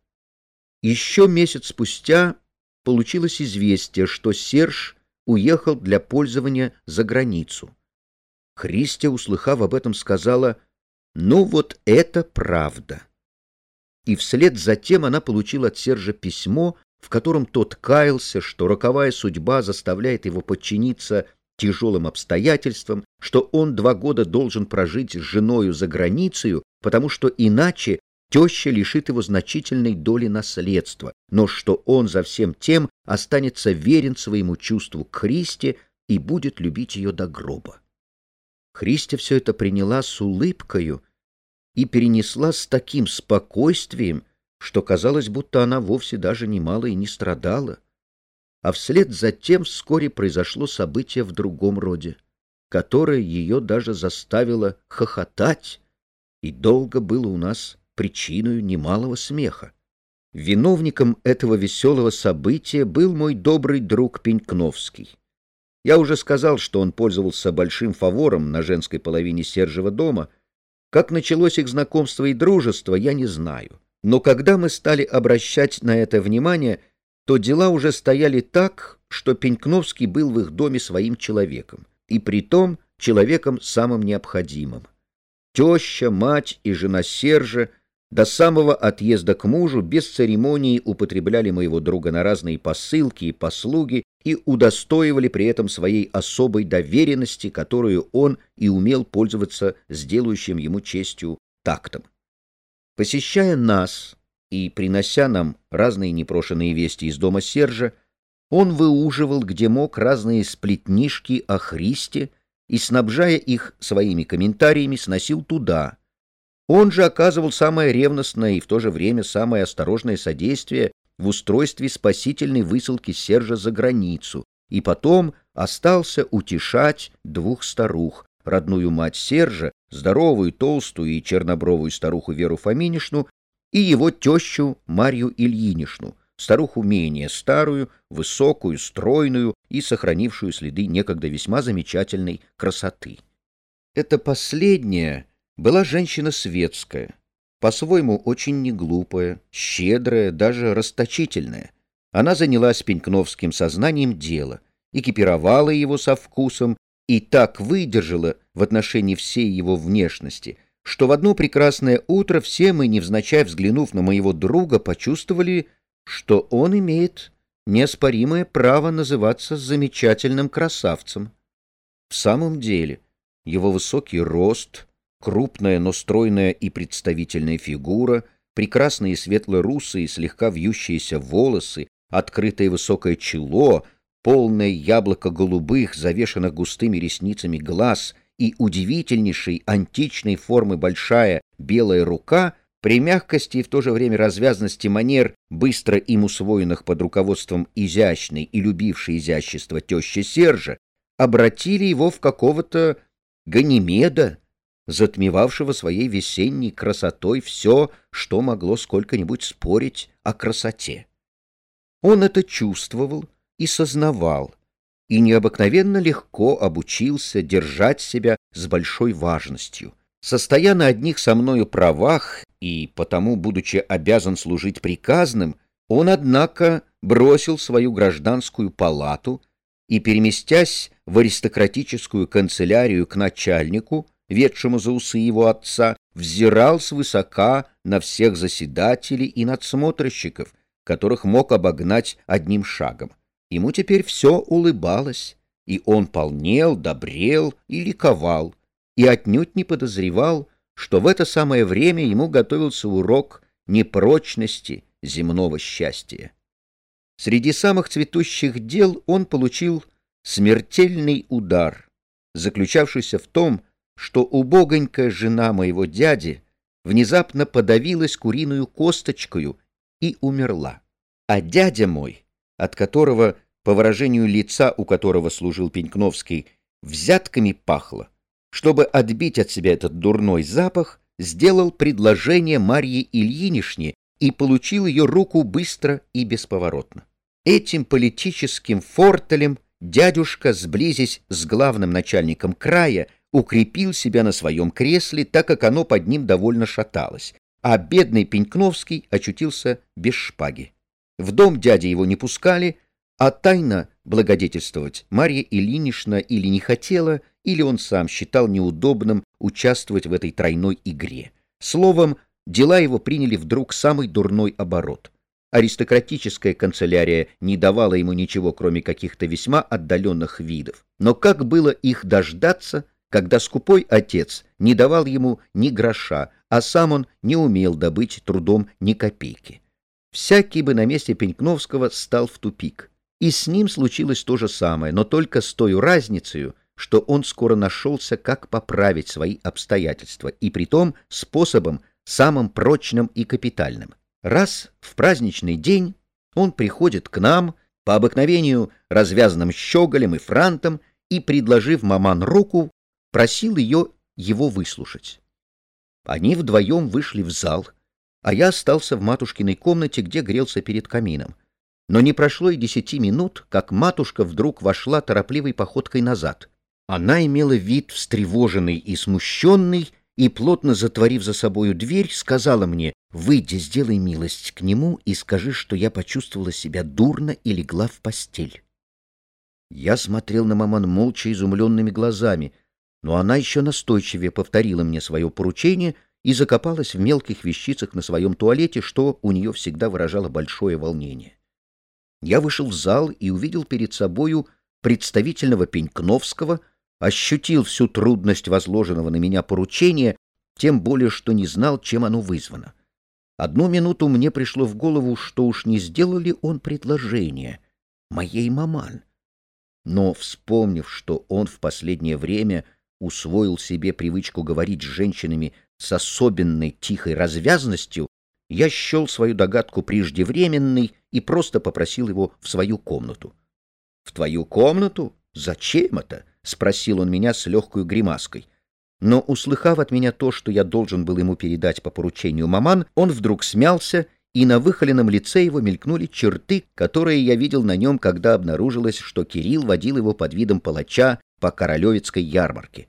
S1: Еще месяц спустя получилось известие, что Серж уехал для пользования за границу. Христя, услыхав об этом, сказала, «Ну вот это правда». И вслед за тем она получила от Сержа письмо, в котором тот каялся, что роковая судьба заставляет его подчиниться тяжелым обстоятельствам, что он два года должен прожить с женою за границей, потому что иначе теща лишит его значительной доли наследства, но что он за всем тем останется верен своему чувству к Христе и будет любить ее до гроба. Христя все это приняла с улыбкою и перенесла с таким спокойствием, что казалось, будто она вовсе даже немало и не страдала. А вслед за тем вскоре произошло событие в другом роде, которое ее даже заставило хохотать, и долго было у нас причиной немалого смеха. Виновником этого веселого события был мой добрый друг Пенькновский. Я уже сказал, что он пользовался большим фавором на женской половине Сержева дома. Как началось их знакомство и дружество, я не знаю. Но когда мы стали обращать на это внимание, то дела уже стояли так, что Пенькновский был в их доме своим человеком, и притом человеком самым необходимым. Теща, мать и жена Сержа до самого отъезда к мужу без церемонии употребляли моего друга на разные посылки и послуги и удостоивали при этом своей особой доверенности, которую он и умел пользоваться сделающим ему честью тактом. Посещая нас и принося нам разные непрошенные вести из дома Сержа, он выуживал, где мог, разные сплетнишки о Христе и, снабжая их своими комментариями, сносил туда. Он же оказывал самое ревностное и в то же время самое осторожное содействие в устройстве спасительной высылки Сержа за границу, и потом остался утешать двух старух, родную мать Сержа, здоровую, толстую и чернобровую старуху Веру Фоминишну и его тещу Марью Ильинишну, старуху менее старую, высокую, стройную и сохранившую следы некогда весьма замечательной красоты. Эта последняя была женщина светская, по-своему очень неглупая, щедрая, даже расточительная. Она занялась Пенькновским сознанием дела, экипировала его со вкусом и так выдержала в отношении всей его внешности, что в одно прекрасное утро все мы, невзначай взглянув на моего друга, почувствовали, что он имеет неоспоримое право называться замечательным красавцем. В самом деле, его высокий рост, крупная, но стройная и представительная фигура, прекрасные светло-русые, слегка вьющиеся волосы, открытое высокое чело — полное яблоко голубых, завешенных густыми ресницами глаз и удивительнейшей античной формы большая белая рука, при мягкости и в то же время развязности манер, быстро им усвоенных под руководством изящной и любившей изящество тещи Сержа, обратили его в какого-то Ганимеда, затмевавшего своей весенней красотой все, что могло сколько-нибудь спорить о красоте. Он это чувствовал, и сознавал, и необыкновенно легко обучился держать себя с большой важностью. Состоя на одних со мною правах и потому, будучи обязан служить приказным, он, однако, бросил свою гражданскую палату и, переместясь в аристократическую канцелярию к начальнику, ведшему за усы его отца, взирал свысока на всех заседателей и надсмотрщиков, которых мог обогнать одним шагом. Ему теперь все улыбалось, и он полнел, добрел и ликовал, и отнюдь не подозревал, что в это самое время ему готовился урок непрочности земного счастья. Среди самых цветущих дел он получил смертельный удар, заключавшийся в том, что убогонькая жена моего дяди внезапно подавилась куриную косточкою и умерла. А дядя мой, от которого, по выражению лица, у которого служил Пенькновский, взятками пахло, чтобы отбить от себя этот дурной запах, сделал предложение Марье Ильинишне и получил ее руку быстро и бесповоротно. Этим политическим фортелем дядюшка, сблизясь с главным начальником края, укрепил себя на своем кресле, так как оно под ним довольно шаталось, а бедный Пенькновский очутился без шпаги. В дом дяди его не пускали, а тайно благодетельствовать Марья Ильинична или не хотела, или он сам считал неудобным участвовать в этой тройной игре. Словом, дела его приняли вдруг самый дурной оборот. Аристократическая канцелярия не давала ему ничего, кроме каких-то весьма отдаленных видов. Но как было их дождаться, когда скупой отец не давал ему ни гроша, а сам он не умел добыть трудом ни копейки? Всякий бы на месте Пенькновского стал в тупик. И с ним случилось то же самое, но только с той разницей, что он скоро нашелся, как поправить свои обстоятельства, и притом способом самым прочным и капитальным. Раз в праздничный день он приходит к нам, по обыкновению развязанным щеголем и франтом, и, предложив маман руку, просил ее его выслушать. Они вдвоем вышли в зал, а я остался в матушкиной комнате, где грелся перед камином. Но не прошло и десяти минут, как матушка вдруг вошла торопливой походкой назад. Она имела вид встревоженный и смущенный, и, плотно затворив за собою дверь, сказала мне, «Выйди, сделай милость к нему и скажи, что я почувствовала себя дурно и легла в постель». Я смотрел на маман молча изумленными глазами, но она еще настойчивее повторила мне свое поручение — и закопалась в мелких вещицах на своем туалете, что у нее всегда выражало большое волнение. Я вышел в зал и увидел перед собою представительного Пенькновского, ощутил всю трудность возложенного на меня поручения, тем более, что не знал, чем оно вызвано. Одну минуту мне пришло в голову, что уж не сделал ли он предложение моей маман. Но, вспомнив, что он в последнее время усвоил себе привычку говорить с женщинами с особенной тихой развязностью, я счел свою догадку преждевременной и просто попросил его в свою комнату. — В твою комнату? Зачем это? — спросил он меня с легкой гримаской. Но, услыхав от меня то, что я должен был ему передать по поручению маман, он вдруг смялся, и на выхоленном лице его мелькнули черты, которые я видел на нем, когда обнаружилось, что Кирилл водил его под видом палача по Королевицкой ярмарке. —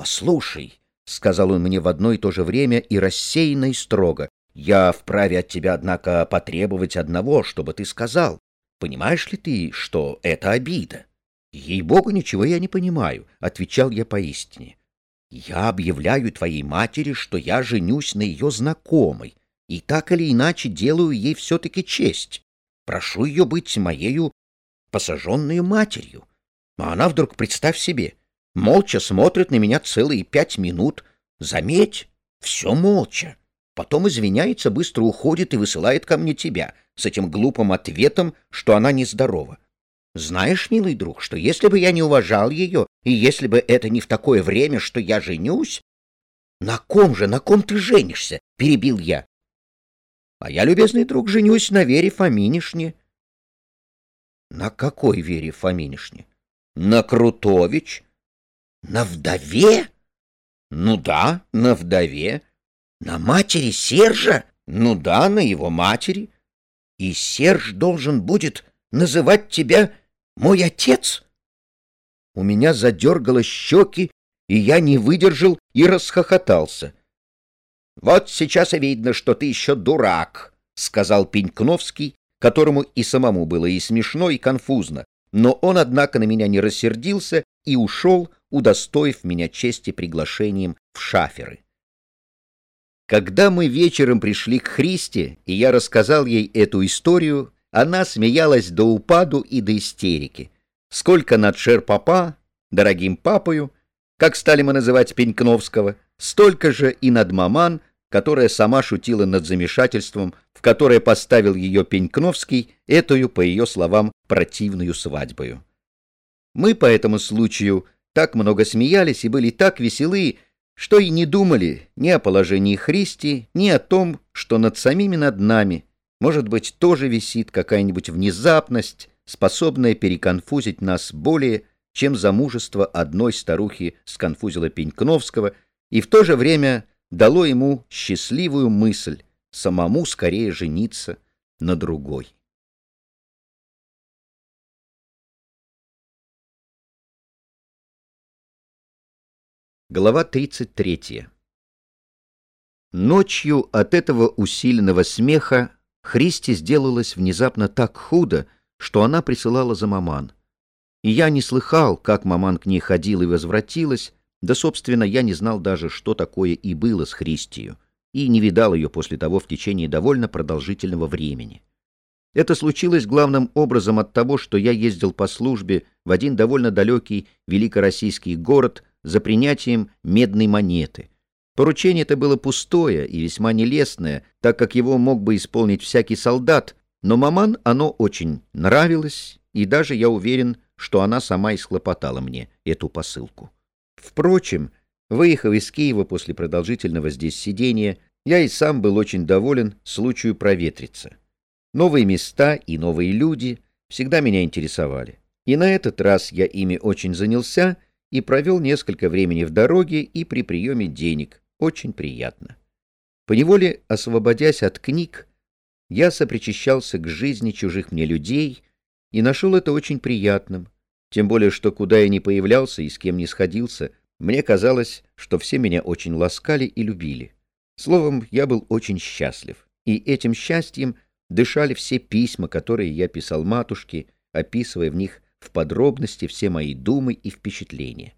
S1: Послушай, — сказал он мне в одно и то же время и рассеянно и строго. — Я вправе от тебя, однако, потребовать одного, чтобы ты сказал. Понимаешь ли ты, что это обида? — Ей-богу, ничего я не понимаю, — отвечал я поистине. — Я объявляю твоей матери, что я женюсь на ее знакомой, и так или иначе делаю ей все-таки честь. Прошу ее быть моею посаженной матерью. А она вдруг, представь себе, молча смотрит на меня целые пять минут. Заметь, все молча. Потом извиняется, быстро уходит и высылает ко мне тебя с этим глупым ответом, что она нездорова. Знаешь, милый друг, что если бы я не уважал ее, и если бы это не в такое время, что я женюсь... На ком же, на ком ты женишься? — перебил я. А я, любезный друг, женюсь на Вере Фоминишне. На какой Вере Фоминишне? На Крутович, на вдове? Ну да, на вдове. На матери Сержа? Ну да, на его матери. И Серж должен будет называть тебя мой отец? У меня задергало щеки, и я не выдержал и расхохотался. «Вот сейчас и видно, что ты еще дурак», — сказал Пенькновский, которому и самому было и смешно, и конфузно. Но он, однако, на меня не рассердился и ушел, удостоив меня чести приглашением в шаферы. Когда мы вечером пришли к Христе, и я рассказал ей эту историю, она смеялась до упаду и до истерики. Сколько над Шер-папа, дорогим папою, как стали мы называть Пенькновского, столько же и над маман, которая сама шутила над замешательством, в которое поставил ее Пенькновский, этою, по ее словам, противную свадьбою. Мы по этому случаю так много смеялись и были так веселы, что и не думали ни о положении Христи, ни о том, что над самими над нами, может быть, тоже висит какая-нибудь внезапность, способная переконфузить нас более, чем замужество одной старухи сконфузило Пенькновского и в то же время дало ему счастливую мысль самому скорее жениться на другой. Глава 33 Ночью от этого усиленного смеха Христи сделалось внезапно так худо, что она присылала за маман. И я не слыхал, как маман к ней ходила и возвратилась, да, собственно, я не знал даже, что такое и было с Христию, и не видал ее после того в течение довольно продолжительного времени. Это случилось главным образом от того, что я ездил по службе в один довольно далекий великороссийский город за принятием медной монеты. Поручение это было пустое и весьма нелестное, так как его мог бы исполнить всякий солдат, но маман оно очень нравилось, и даже я уверен, что она сама исхлопотала мне эту посылку. Впрочем, выехав из Киева после продолжительного здесь сидения, я и сам был очень доволен случаю проветриться. Новые места и новые люди всегда меня интересовали. И на этот раз я ими очень занялся — и провел несколько времени в дороге и при приеме денег. Очень приятно. Поневоле, освободясь от книг, я сопричащался к жизни чужих мне людей и нашел это очень приятным, тем более, что куда я ни появлялся и с кем ни сходился, мне казалось, что все меня очень ласкали и любили. Словом, я был очень счастлив, и этим счастьем дышали все письма, которые я писал матушке, описывая в них в подробности все мои думы и впечатления.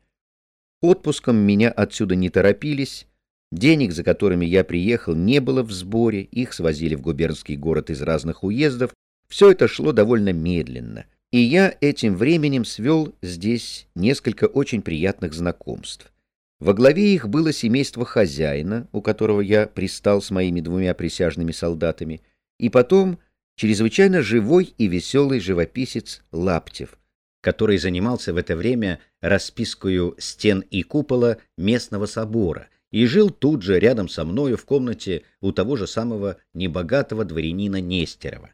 S1: Отпуском меня отсюда не торопились, денег, за которыми я приехал, не было в сборе, их свозили в губернский город из разных уездов, все это шло довольно медленно, и я этим временем свел здесь несколько очень приятных знакомств. Во главе их было семейство хозяина, у которого я пристал с моими двумя присяжными солдатами, и потом чрезвычайно живой и веселый живописец Лаптев, который занимался в это время распискою стен и купола местного собора и жил тут же рядом со мною в комнате у того же самого небогатого дворянина Нестерова.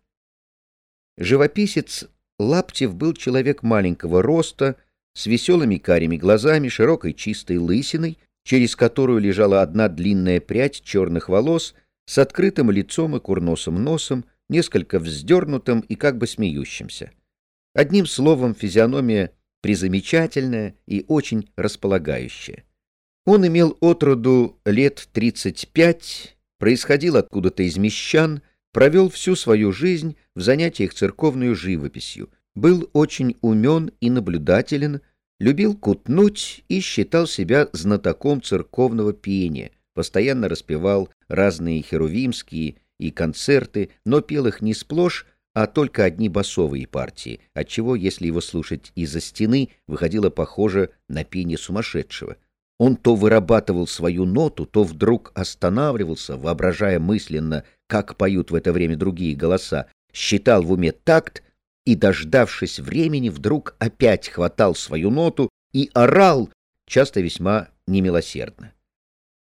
S1: Живописец Лаптев был человек маленького роста, с веселыми карими глазами, широкой чистой лысиной, через которую лежала одна длинная прядь черных волос, с открытым лицом и курносым носом, несколько вздернутым и как бы смеющимся. Одним словом, физиономия призамечательная и очень располагающая. Он имел отроду лет 35, происходил откуда-то из мещан, провел всю свою жизнь в занятиях церковной живописью, был очень умен и наблюдателен, любил кутнуть и считал себя знатоком церковного пения, постоянно распевал разные херувимские и концерты, но пел их не сплошь, а только одни басовые партии, отчего, если его слушать из-за стены, выходило похоже на пение сумасшедшего. Он то вырабатывал свою ноту, то вдруг останавливался, воображая мысленно, как поют в это время другие голоса, считал в уме такт и, дождавшись времени, вдруг опять хватал свою ноту и орал, часто весьма немилосердно.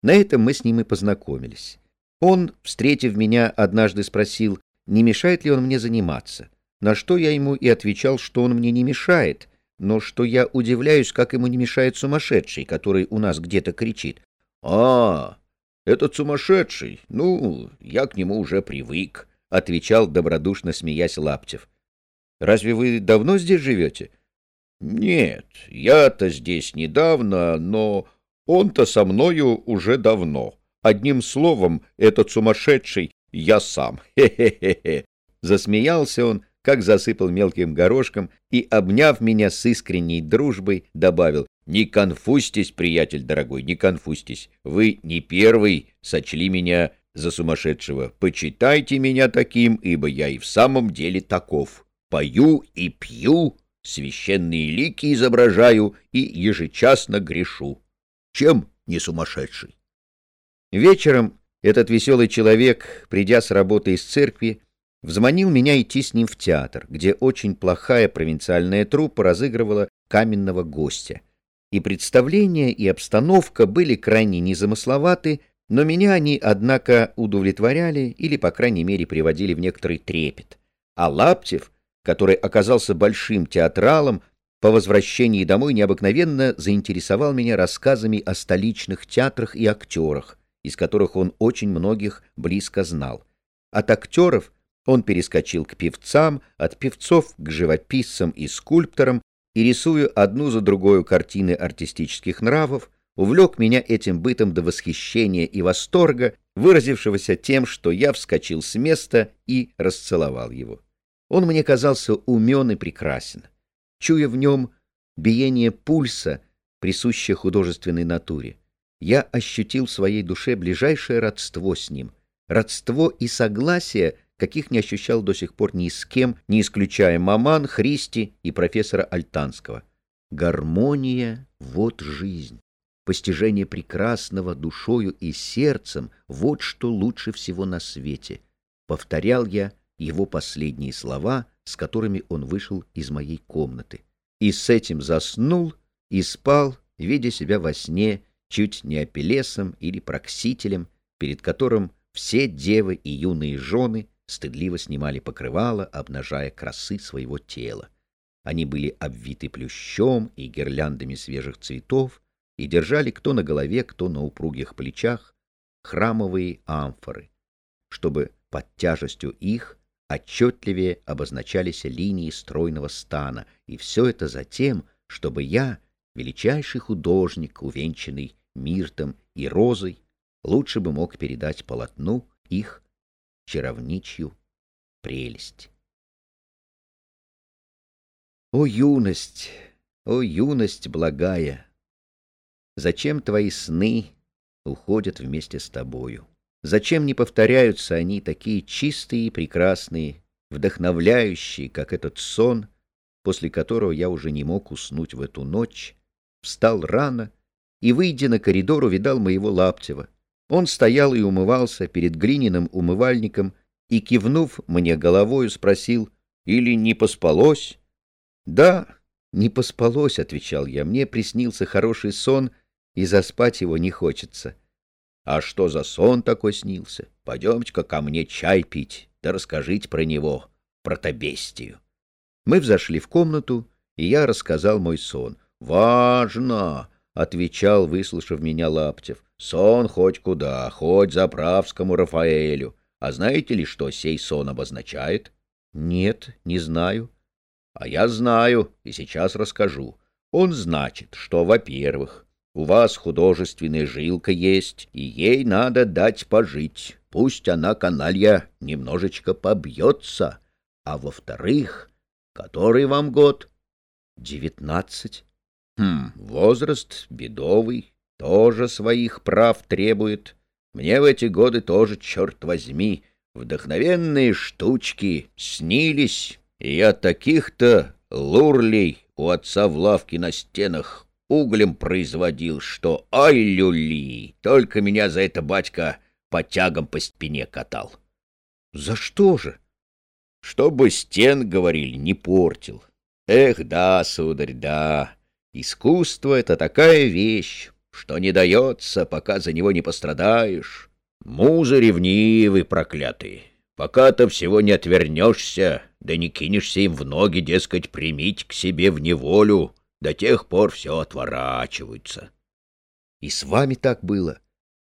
S1: На этом мы с ним и познакомились. Он, встретив меня, однажды спросил, не мешает ли он мне заниматься, на что я ему и отвечал, что он мне не мешает, но что я удивляюсь, как ему не мешает сумасшедший, который у нас где-то кричит. — А, этот сумасшедший, ну, я к нему уже привык, — отвечал добродушно смеясь Лаптев. — Разве вы давно здесь живете? — Нет, я-то здесь недавно, но он-то со мною уже давно. Одним словом, этот сумасшедший я сам. Хе-хе-хе. Засмеялся он, как засыпал мелким горошком, и, обняв меня с искренней дружбой, добавил, «Не конфузьтесь, приятель дорогой, не конфузьтесь. Вы не первый сочли меня за сумасшедшего. Почитайте меня таким, ибо я и в самом деле таков. Пою и пью, священные лики изображаю и ежечасно грешу. Чем не сумасшедший? Вечером этот веселый человек, придя с работы из церкви, взманил меня идти с ним в театр, где очень плохая провинциальная труппа разыгрывала каменного гостя. И представление, и обстановка были крайне незамысловаты, но меня они, однако, удовлетворяли или, по крайней мере, приводили в некоторый трепет. А Лаптев, который оказался большим театралом, по возвращении домой необыкновенно заинтересовал меня рассказами о столичных театрах и актерах, из которых он очень многих близко знал. От актеров он перескочил к певцам, от певцов к живописцам и скульпторам, и, рисуя одну за другой картины артистических нравов, увлек меня этим бытом до восхищения и восторга, выразившегося тем, что я вскочил с места и расцеловал его. Он мне казался умен и прекрасен. Чуя в нем биение пульса, присущее художественной натуре, я ощутил в своей душе ближайшее родство с ним, родство и согласие, каких не ощущал до сих пор ни с кем, не исключая Маман, Христи и профессора Альтанского. Гармония — вот жизнь. Постижение прекрасного душою и сердцем — вот что лучше всего на свете. Повторял я его последние слова, с которыми он вышел из моей комнаты. И с этим заснул и спал, видя себя во сне, чуть не апеллесом или проксителем, перед которым все девы и юные жены стыдливо снимали покрывало, обнажая красы своего тела. Они были обвиты плющом и гирляндами свежих цветов и держали кто на голове, кто на упругих плечах храмовые амфоры, чтобы под тяжестью их отчетливее обозначались линии стройного стана, и все это за тем, чтобы я, величайший художник, увенчанный миртом и розой, лучше бы мог передать полотну их чаровничью прелесть. О, юность, о, юность благая! Зачем твои сны уходят вместе с тобою? Зачем не повторяются они такие чистые и прекрасные, вдохновляющие, как этот сон, после которого я уже не мог уснуть в эту ночь, встал рано и, выйдя на коридор, увидал моего Лаптева. Он стоял и умывался перед глиняным умывальником и, кивнув мне головою, спросил, «Или не поспалось?» «Да, не поспалось», — отвечал я, — «мне приснился хороший сон, и заспать его не хочется». «А что за сон такой снился? Пойдемте-ка ко мне чай пить, да расскажите про него, про табестию». Мы взошли в комнату, и я рассказал мой сон. «Важно!» — отвечал, выслушав меня Лаптев. Сон хоть куда, хоть заправскому Рафаэлю. А знаете ли, что сей сон обозначает? Нет, не знаю. А я знаю, и сейчас расскажу. Он значит, что, во-первых, у вас художественная жилка есть, и ей надо дать пожить. Пусть она, каналья, немножечко побьется. А во-вторых, который вам год? Девятнадцать. Хм, возраст бедовый, тоже своих прав требует. Мне в эти годы тоже, черт возьми, вдохновенные штучки снились, и я таких-то лурлей у отца в лавке на стенах углем производил, что ай-люли, только меня за это батька по тягам по спине катал. За что же? Чтобы стен, говорили, не портил. Эх, да, сударь, да, искусство — это такая вещь, что не дается, пока за него не пострадаешь. Музы ревнивый, проклятый. Пока ты всего не отвернешься, да не кинешься им в ноги, дескать, примить к себе в неволю, до тех пор все отворачиваются. И с вами так было?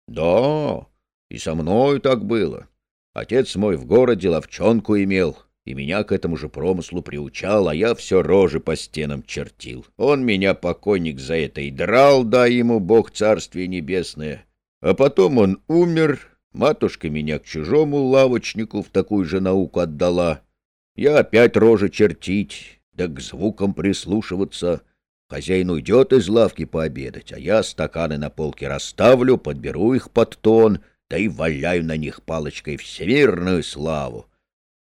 S1: Да, и со мною так было. Отец мой в городе ловчонку имел, и меня к этому же промыслу приучал, а я все рожи по стенам чертил. Он меня, покойник, за это и драл, да ему бог царствие небесное. А потом он умер, матушка меня к чужому лавочнику в такую же науку отдала. Я опять рожи чертить, да к звукам прислушиваться. Хозяин уйдет из лавки пообедать, а я стаканы на полке расставлю, подберу их под тон — да и валяю на них палочкой всемирную славу.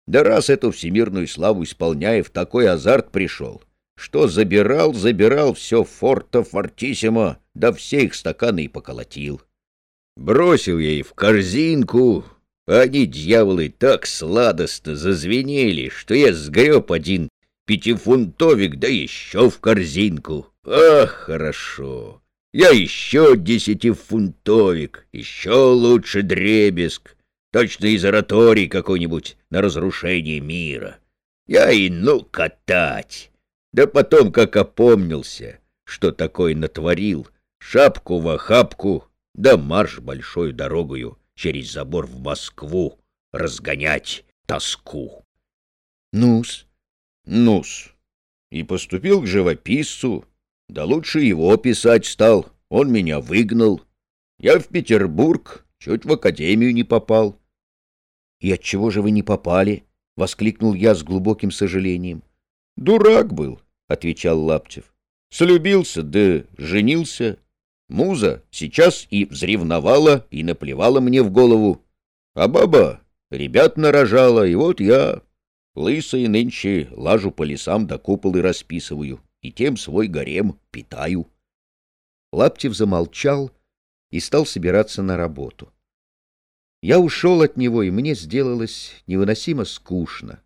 S1: Да раз эту всемирную славу исполняя, в такой азарт пришел, что забирал, забирал все форта фортиссимо, да все их стаканы и поколотил. Бросил я и в корзинку, они, дьяволы, так сладостно зазвенели, что я сгреб один пятифунтовик, да еще в корзинку. Ах, хорошо! Я еще десятифунтовик, еще лучше дребезг, точно из оратории какой-нибудь на разрушение мира. Я и ну катать. Да потом, как опомнился, что такое натворил, шапку в охапку, да марш большой дорогою через забор в Москву разгонять тоску. Нус, нус, и поступил к живописцу, да лучше его писать стал, он меня выгнал. Я в Петербург, чуть в академию не попал. — И отчего же вы не попали? — воскликнул я с глубоким сожалением. — Дурак был, — отвечал Лаптев. — Слюбился, да женился. Муза сейчас и взревновала, и наплевала мне в голову. А баба ребят нарожала, и вот я, лысый, нынче лажу по лесам до куполы расписываю и тем свой гарем питаю. Лаптев замолчал и стал собираться на работу. Я ушел от него, и мне сделалось невыносимо скучно.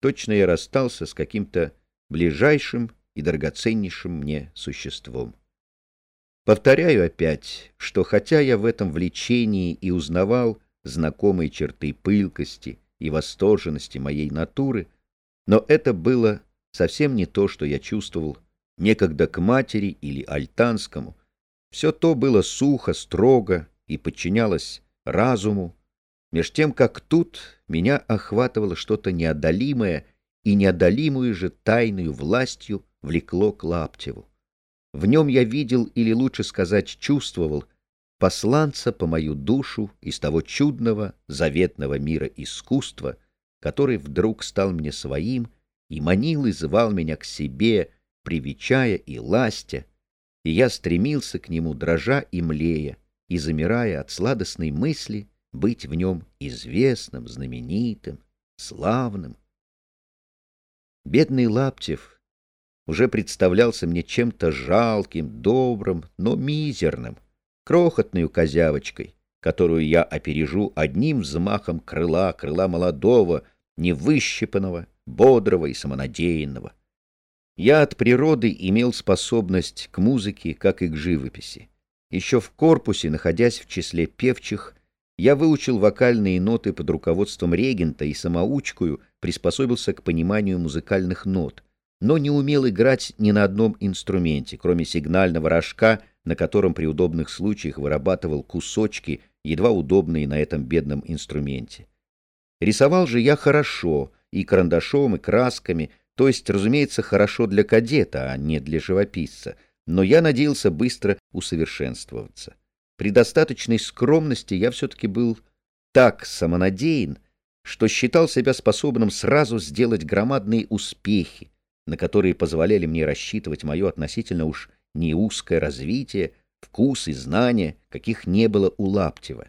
S1: Точно я расстался с каким-то ближайшим и драгоценнейшим мне существом. Повторяю опять, что хотя я в этом влечении и узнавал знакомые черты пылкости и восторженности моей натуры, но это было совсем не то, что я чувствовал некогда к матери или альтанскому. Все то было сухо, строго и подчинялось разуму, меж тем, как тут меня охватывало что-то неодолимое и неодолимую же тайную властью влекло к Лаптеву. В нем я видел, или лучше сказать, чувствовал, посланца по мою душу из того чудного, заветного мира искусства, который вдруг стал мне своим и манил и звал меня к себе, привечая и ластя, и я стремился к нему, дрожа и млея, и замирая от сладостной мысли быть в нем известным, знаменитым, славным. Бедный Лаптев уже представлялся мне чем-то жалким, добрым, но мизерным, крохотной козявочкой, которую я опережу одним взмахом крыла, крыла молодого, невыщипанного, бодрого и самонадеянного. Я от природы имел способность к музыке, как и к живописи. Еще в корпусе, находясь в числе певчих, я выучил вокальные ноты под руководством регента и самоучкою приспособился к пониманию музыкальных нот, но не умел играть ни на одном инструменте, кроме сигнального рожка, на котором при удобных случаях вырабатывал кусочки, едва удобные на этом бедном инструменте. Рисовал же я хорошо — и карандашом, и красками, то есть, разумеется, хорошо для кадета, а не для живописца, но я надеялся быстро усовершенствоваться. При достаточной скромности я все-таки был так самонадеян, что считал себя способным сразу сделать громадные успехи, на которые позволяли мне рассчитывать мое относительно уж не узкое развитие, вкус и знания, каких не было у Лаптева.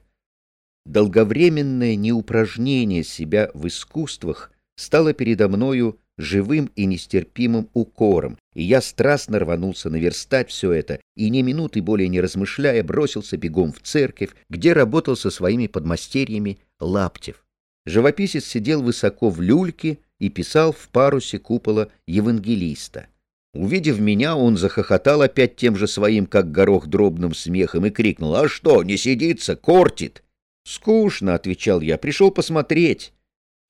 S1: Долговременное неупражнение себя в искусствах стало передо мною живым и нестерпимым укором, и я страстно рванулся наверстать все это, и ни минуты более не размышляя бросился бегом в церковь, где работал со своими подмастерьями Лаптев. Живописец сидел высоко в люльке и писал в парусе купола евангелиста. Увидев меня, он захохотал опять тем же своим, как горох, дробным смехом и крикнул «А что, не сидится, кортит!» «Скучно», — отвечал я, — «пришел посмотреть».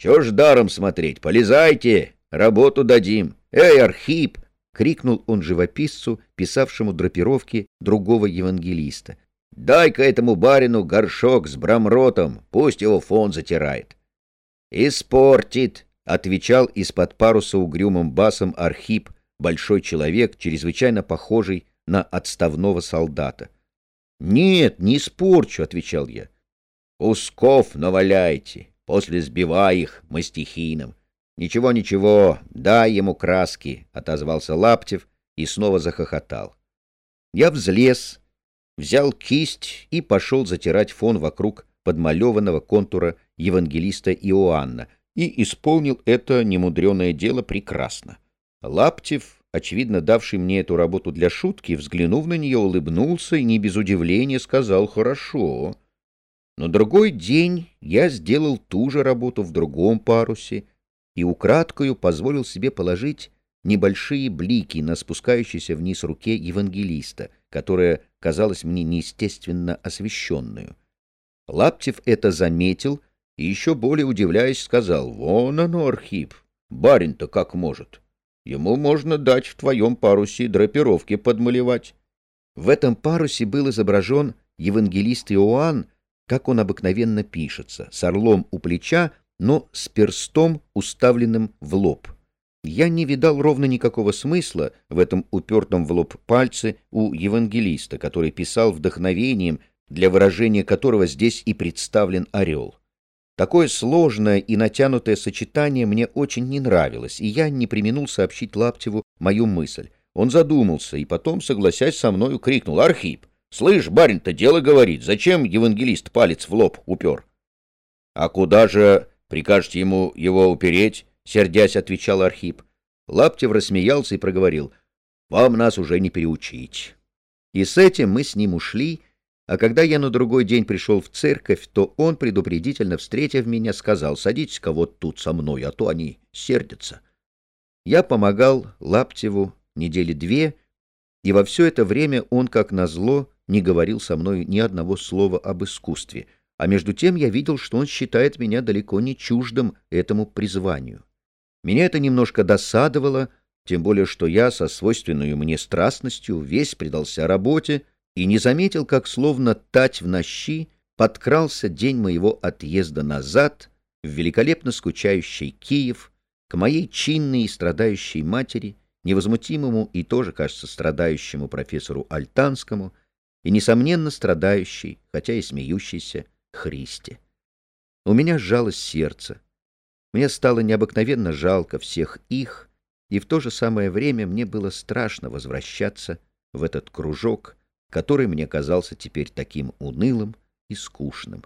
S1: Чего ж даром смотреть? Полезайте, работу дадим. Эй, Архип! — крикнул он живописцу, писавшему драпировки другого евангелиста. — Дай-ка этому барину горшок с брамротом, пусть его фон затирает. — Испортит, — отвечал из-под паруса угрюмым басом Архип, большой человек, чрезвычайно похожий на отставного солдата. — Нет, не испорчу, — отвечал я. — Усков наваляйте, После сбивай их мы стихийным. Ничего, ничего, дай ему краски, — отозвался Лаптев и снова захохотал. Я взлез, взял кисть и пошел затирать фон вокруг подмалеванного контура евангелиста Иоанна и исполнил это немудреное дело прекрасно. Лаптев, очевидно давший мне эту работу для шутки, взглянув на нее, улыбнулся и не без удивления сказал «хорошо». Но другой день я сделал ту же работу в другом парусе и украдкою позволил себе положить небольшие блики на спускающейся вниз руке евангелиста, которая казалась мне неестественно освещенную. Лаптев это заметил и, еще более удивляясь, сказал, «Вон оно, Архип, барин-то как может. Ему можно дать в твоем парусе драпировки подмалевать». В этом парусе был изображен евангелист Иоанн, как он обыкновенно пишется, с орлом у плеча, но с перстом, уставленным в лоб. Я не видал ровно никакого смысла в этом упертом в лоб пальце у евангелиста, который писал вдохновением, для выражения которого здесь и представлен орел. Такое сложное и натянутое сочетание мне очень не нравилось, и я не применул сообщить Лаптеву мою мысль. Он задумался и потом, согласясь со мною, крикнул «Архип! Слышь, барин-то дело говорит, зачем евангелист палец в лоб упер?» «А куда же прикажете ему его упереть?» — сердясь отвечал Архип. Лаптев рассмеялся и проговорил. — Вам нас уже не переучить. И с этим мы с ним ушли, а когда я на другой день пришел в церковь, то он, предупредительно встретив меня, сказал, «Садитесь-ка вот тут со мной, а то они сердятся». Я помогал Лаптеву недели две, и во все это время он, как назло, не говорил со мной ни одного слова об искусстве, а между тем я видел, что он считает меня далеко не чуждым этому призванию. Меня это немножко досадовало, тем более что я со свойственной мне страстностью весь предался работе и не заметил, как словно тать в нощи подкрался день моего отъезда назад в великолепно скучающий Киев к моей чинной и страдающей матери, невозмутимому и тоже, кажется, страдающему профессору Альтанскому и, несомненно, страдающей, хотя и смеющейся, Христе. У меня сжалось сердце, мне стало необыкновенно жалко всех их, и в то же самое время мне было страшно возвращаться в этот кружок, который мне казался теперь таким унылым и скучным.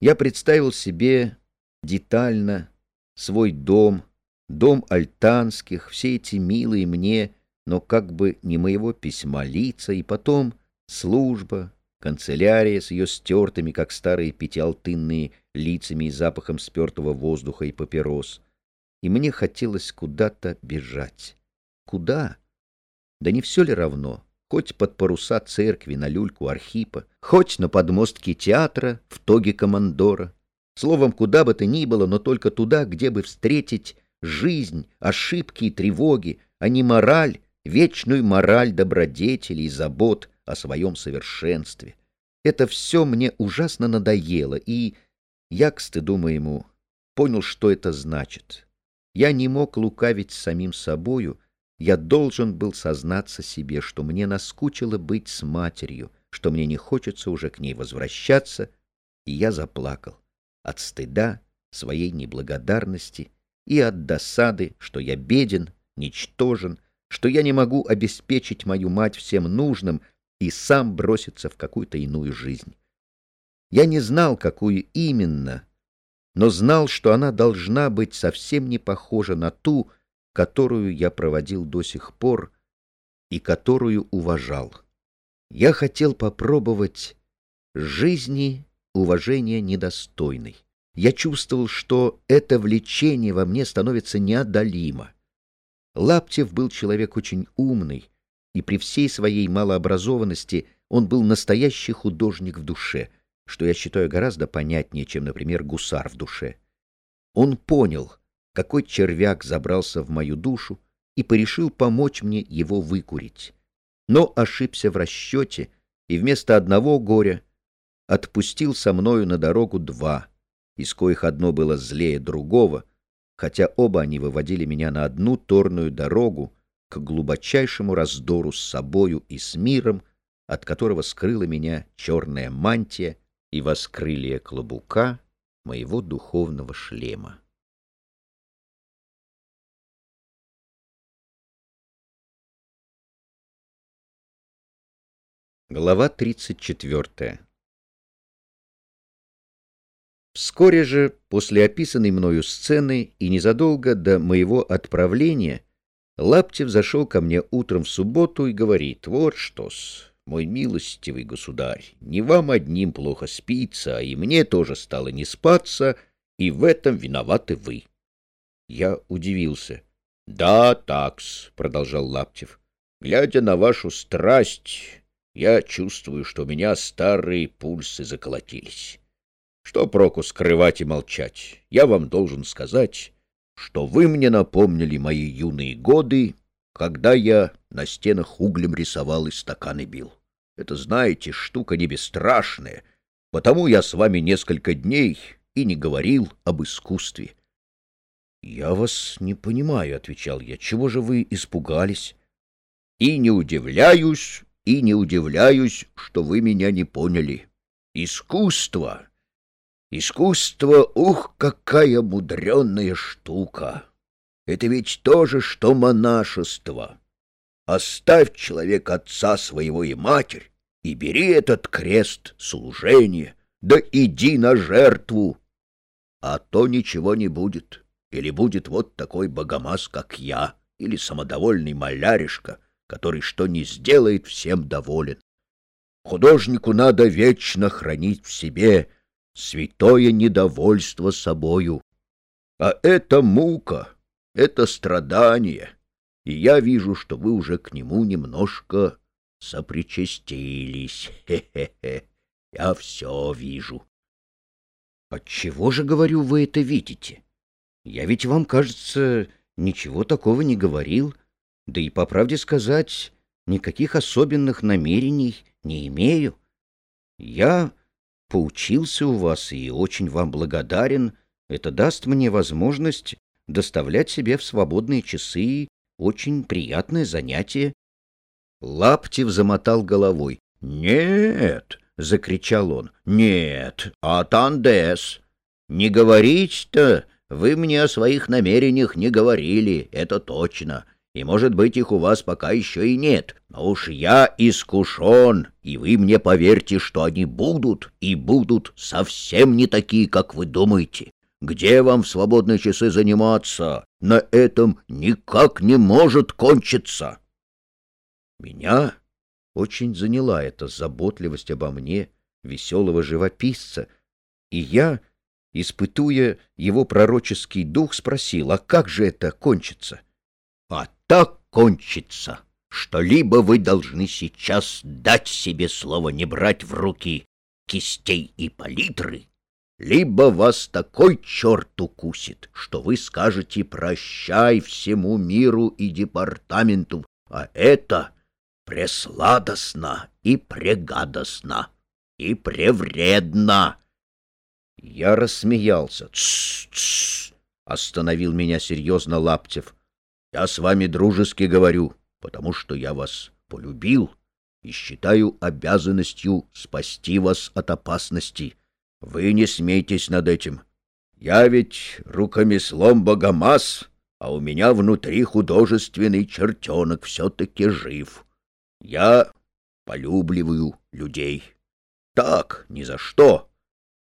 S1: Я представил себе детально свой дом, дом альтанских, все эти милые мне, но как бы не моего письма лица, и потом служба, канцелярия с ее стертыми, как старые пятиалтынные, лицами и запахом спертого воздуха и папирос. И мне хотелось куда-то бежать. Куда? Да не все ли равно? Хоть под паруса церкви на люльку Архипа, хоть на подмостке театра в тоге командора. Словом, куда бы то ни было, но только туда, где бы встретить жизнь, ошибки и тревоги, а не мораль, вечную мораль добродетелей и забот о своем совершенстве. Это все мне ужасно надоело, и я, к стыду моему, понял, что это значит. Я не мог лукавить самим собою, я должен был сознаться себе, что мне наскучило быть с матерью, что мне не хочется уже к ней возвращаться, и я заплакал от стыда, своей неблагодарности и от досады, что я беден, ничтожен, что я не могу обеспечить мою мать всем нужным, и сам броситься в какую-то иную жизнь. Я не знал, какую именно, но знал, что она должна быть совсем не похожа на ту, которую я проводил до сих пор и которую уважал. Я хотел попробовать жизни уважения недостойной. Я чувствовал, что это влечение во мне становится неодолимо. Лаптев был человек очень умный, и при всей своей малообразованности он был настоящий художник в душе, что я считаю гораздо понятнее, чем, например, гусар в душе. Он понял, какой червяк забрался в мою душу, и порешил помочь мне его выкурить. Но ошибся в расчете, и вместо одного горя отпустил со мною на дорогу два, из коих одно было злее другого, хотя оба они выводили меня на одну торную дорогу, к глубочайшему раздору с собою и с миром, от которого скрыла меня черная мантия и воскрылие клобука моего духовного шлема. Глава тридцать четвертая Вскоре же, после описанной мною сцены и незадолго до моего отправления, Лаптев зашел ко мне утром в субботу и говорит, «Вот что-с, мой милостивый государь, не вам одним плохо спится, а и мне тоже стало не спаться, и в этом виноваты вы». Я удивился. «Да, такс», — продолжал Лаптев, — «глядя на вашу страсть, я чувствую, что у меня старые пульсы заколотились». Что проку скрывать и молчать? Я вам должен сказать, что вы мне напомнили мои юные годы, когда я на стенах углем рисовал и стаканы бил. Это, знаете, штука не бесстрашная, потому я с вами несколько дней и не говорил об искусстве. — Я вас не понимаю, — отвечал я, — чего же вы испугались? — И не удивляюсь, и не удивляюсь, что вы меня не поняли. Искусство Искусство, ух, какая мудреная штука! Это ведь то же, что монашество. Оставь человек отца своего и матерь, и бери этот крест служение, да иди на жертву. А то ничего не будет, или будет вот такой богомаз, как я, или самодовольный маляришка, который что не сделает, всем доволен. Художнику надо вечно хранить в себе — святое недовольство собою. А это мука, это страдание, и я вижу, что вы уже к нему немножко сопричастились. Хе-хе-хе, я все вижу. Отчего же, говорю, вы это видите? Я ведь вам, кажется, ничего такого не говорил, да и, по правде сказать, никаких особенных намерений не имею. Я поучился у вас и очень вам благодарен. Это даст мне возможность доставлять себе в свободные часы очень приятное занятие. Лаптев замотал головой. «Нет!» — закричал он. «Нет! Атандес! Не говорить-то! Вы мне о своих намерениях не говорили, это точно и, может быть, их у вас пока еще и нет. Но уж я искушен, и вы мне поверьте, что они будут, и будут совсем не такие, как вы думаете. Где вам в свободные часы заниматься? На этом никак не может кончиться. Меня очень заняла эта заботливость обо мне, веселого живописца, и я, испытуя его пророческий дух, спросил, а как же это кончится? — А так кончится, что либо вы должны сейчас дать себе слово не брать в руки кистей и палитры, либо вас такой черт укусит, что вы скажете «прощай всему миру и департаменту», а это пресладостно и прегадостно и превредно. Я рассмеялся. «Тссс, — остановил меня серьезно Лаптев. Я с вами дружески говорю, потому что я вас полюбил и считаю обязанностью спасти вас от опасности. Вы не смейтесь над этим. Я ведь рукомеслом богомаз, а у меня внутри художественный чертенок все-таки жив. Я полюбливаю людей. Так, ни за что.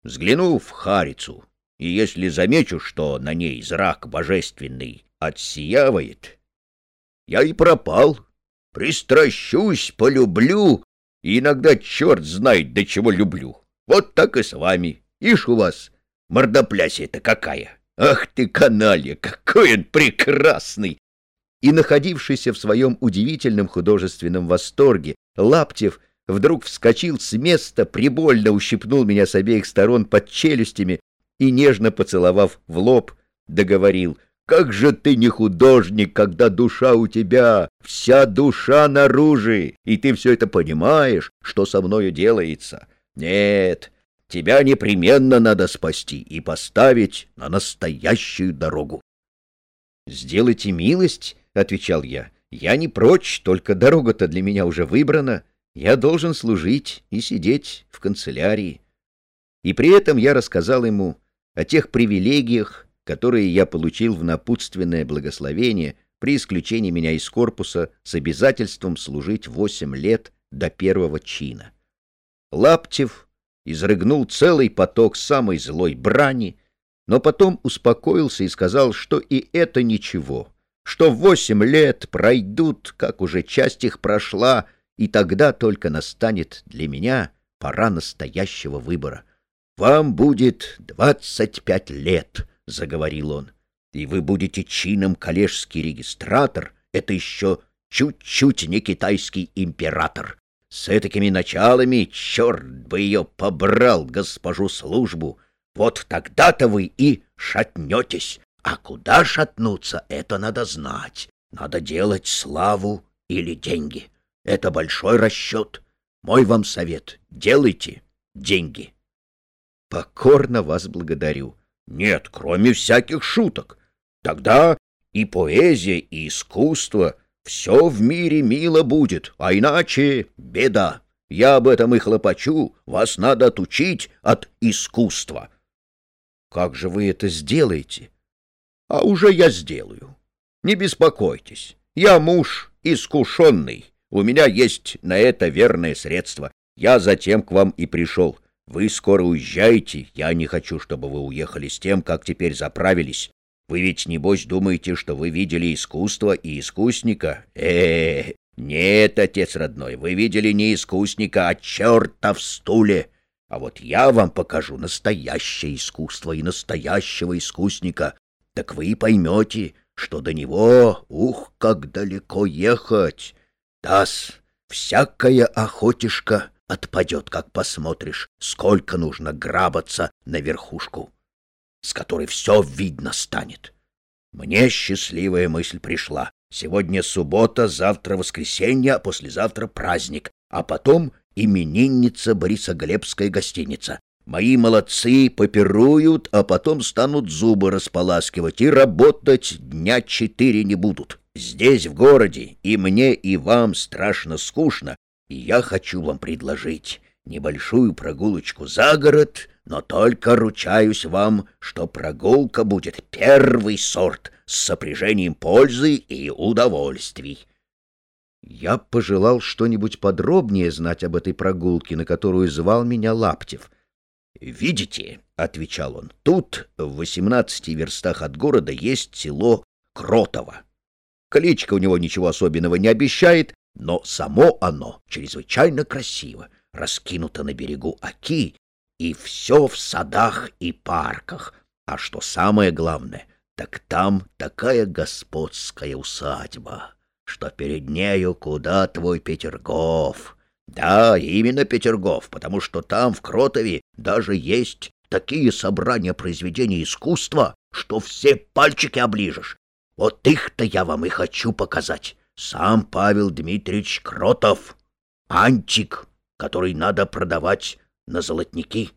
S1: Взгляну в Харицу, и если замечу, что на ней зрак божественный, отсиявает. Я и пропал. Пристращусь, полюблю, и иногда черт знает, до чего люблю. Вот так и с вами. Ишь у вас мордоплясье-то какая. Ах ты, каналья, какой он прекрасный! И, находившийся в своем удивительном художественном восторге, Лаптев вдруг вскочил с места, прибольно ущипнул меня с обеих сторон под челюстями и, нежно поцеловав в лоб, договорил — как же ты не художник, когда душа у тебя, вся душа наружи, и ты все это понимаешь, что со мною делается? Нет, тебя непременно надо спасти и поставить на настоящую дорогу. — Сделайте милость, — отвечал я, — я не прочь, только дорога-то для меня уже выбрана, я должен служить и сидеть в канцелярии. И при этом я рассказал ему о тех привилегиях, которые я получил в напутственное благословение при исключении меня из корпуса с обязательством служить восемь лет до первого чина. Лаптев изрыгнул целый поток самой злой брани, но потом успокоился и сказал, что и это ничего, что восемь лет пройдут, как уже часть их прошла, и тогда только настанет для меня пора настоящего выбора. «Вам будет двадцать пять лет», — заговорил он, — «и вы будете чином коллежский регистратор, это еще чуть-чуть не китайский император. С этакими началами, черт бы ее побрал, госпожу службу, вот тогда-то вы и шатнетесь. А куда шатнуться, это надо знать. Надо делать славу или деньги. Это большой расчет. Мой вам совет — делайте деньги. Покорно вас благодарю. Нет, кроме всяких шуток. Тогда и поэзия, и искусство — все в мире мило будет, а иначе беда. Я об этом и хлопочу, вас надо отучить от искусства. Как же вы это сделаете? А уже я сделаю. Не беспокойтесь. Я муж искушенный. У меня есть на это верное средство. Я затем к вам и пришел. Вы скоро уезжаете. Я не хочу, чтобы вы уехали с тем, как теперь заправились. Вы ведь, небось, думаете, что вы видели искусство и искусника? э, -э нет, отец родной, вы видели не искусника, а черта в стуле. А вот я вам покажу настоящее искусство и настоящего искусника. Так вы и поймете, что до него, ух, как далеко ехать. Тас, всякая охотишка отпадет, как посмотришь, сколько нужно грабаться на верхушку, с которой все видно станет. Мне счастливая мысль пришла. Сегодня суббота, завтра воскресенье, а послезавтра праздник, а потом именинница Борисоглебская гостиница. Мои молодцы попируют, а потом станут зубы располаскивать и работать дня четыре не будут. Здесь, в городе, и мне, и вам страшно скучно, и я хочу вам предложить небольшую прогулочку за город, но только ручаюсь вам, что прогулка будет первый сорт с сопряжением пользы и удовольствий. Я пожелал что-нибудь подробнее знать об этой прогулке, на которую звал меня Лаптев. «Видите», — отвечал он, — «тут, в восемнадцати верстах от города, есть село Кротово. Кличка у него ничего особенного не обещает, но само оно чрезвычайно красиво, раскинуто на берегу Оки, и все в садах и парках. А что самое главное, так там такая господская усадьба что перед нею куда твой Петергоф. Да, именно Петергоф, потому что там, в Кротове, даже есть такие собрания произведений искусства, что все пальчики оближешь. Вот их-то я вам и хочу показать. Сам Павел Дмитриевич Кротов, антик, который надо продавать на золотники.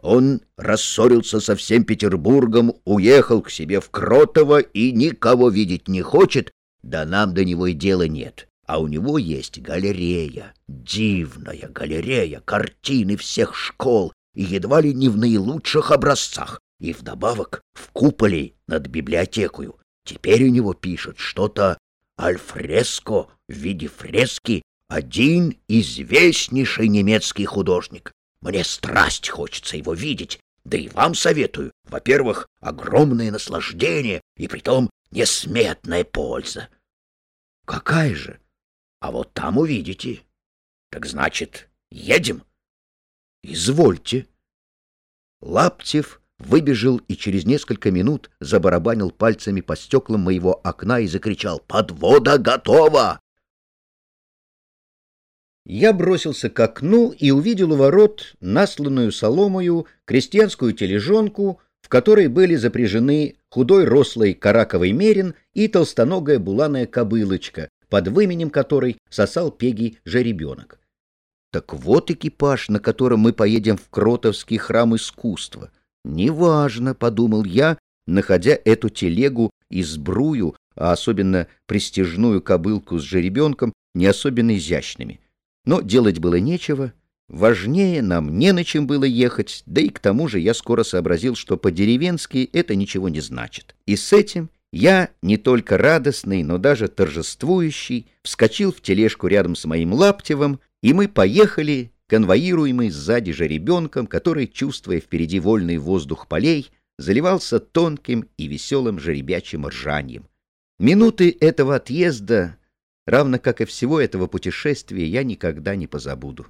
S1: Он рассорился со всем Петербургом, уехал к себе в Кротово и никого видеть не хочет, да нам до него и дела нет. А у него есть галерея, дивная галерея, картины всех школ, и едва ли не в наилучших образцах, и вдобавок в куполе над библиотекою. Теперь у него пишет что-то альфреско в виде фрески один известнейший немецкий художник. Мне страсть хочется его видеть, да и вам советую. Во-первых, огромное наслаждение, и притом несметная польза. Какая же? А вот там увидите. Так значит, едем? Извольте. Лаптев выбежал и через несколько минут забарабанил пальцами по стеклам моего окна и закричал «Подвода готова!» Я бросился к окну и увидел у ворот насланную соломою крестьянскую тележонку, в которой были запряжены худой рослый караковый мерин и толстоногая буланая кобылочка, под выменем которой сосал пегий жеребенок. Так вот экипаж, на котором мы поедем в Кротовский храм искусства. Неважно, — подумал я, находя эту телегу и сбрую, а особенно престижную кобылку с жеребенком, не особенно изящными. Но делать было нечего, Важнее нам не на чем было ехать, да и к тому же я скоро сообразил, что по-деревенски это ничего не значит. И с этим я, не только радостный, но даже торжествующий, вскочил в тележку рядом с моим Лаптевым, и мы поехали конвоируемый сзади же ребенком, который, чувствуя впереди вольный воздух полей, заливался тонким и веселым жеребячим ржанием. Минуты этого отъезда, равно как и всего этого путешествия, я никогда не позабуду.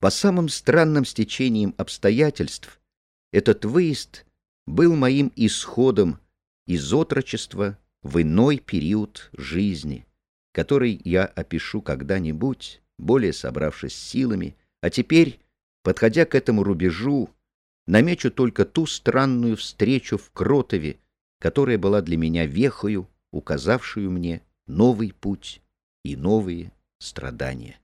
S1: По самым странным стечениям обстоятельств этот выезд был моим исходом из отрочества в иной период жизни, который я опишу когда-нибудь, более собравшись силами, а теперь, подходя к этому рубежу, намечу только ту странную встречу в Кротове, которая была для меня вехою, указавшую мне новый путь и новые страдания.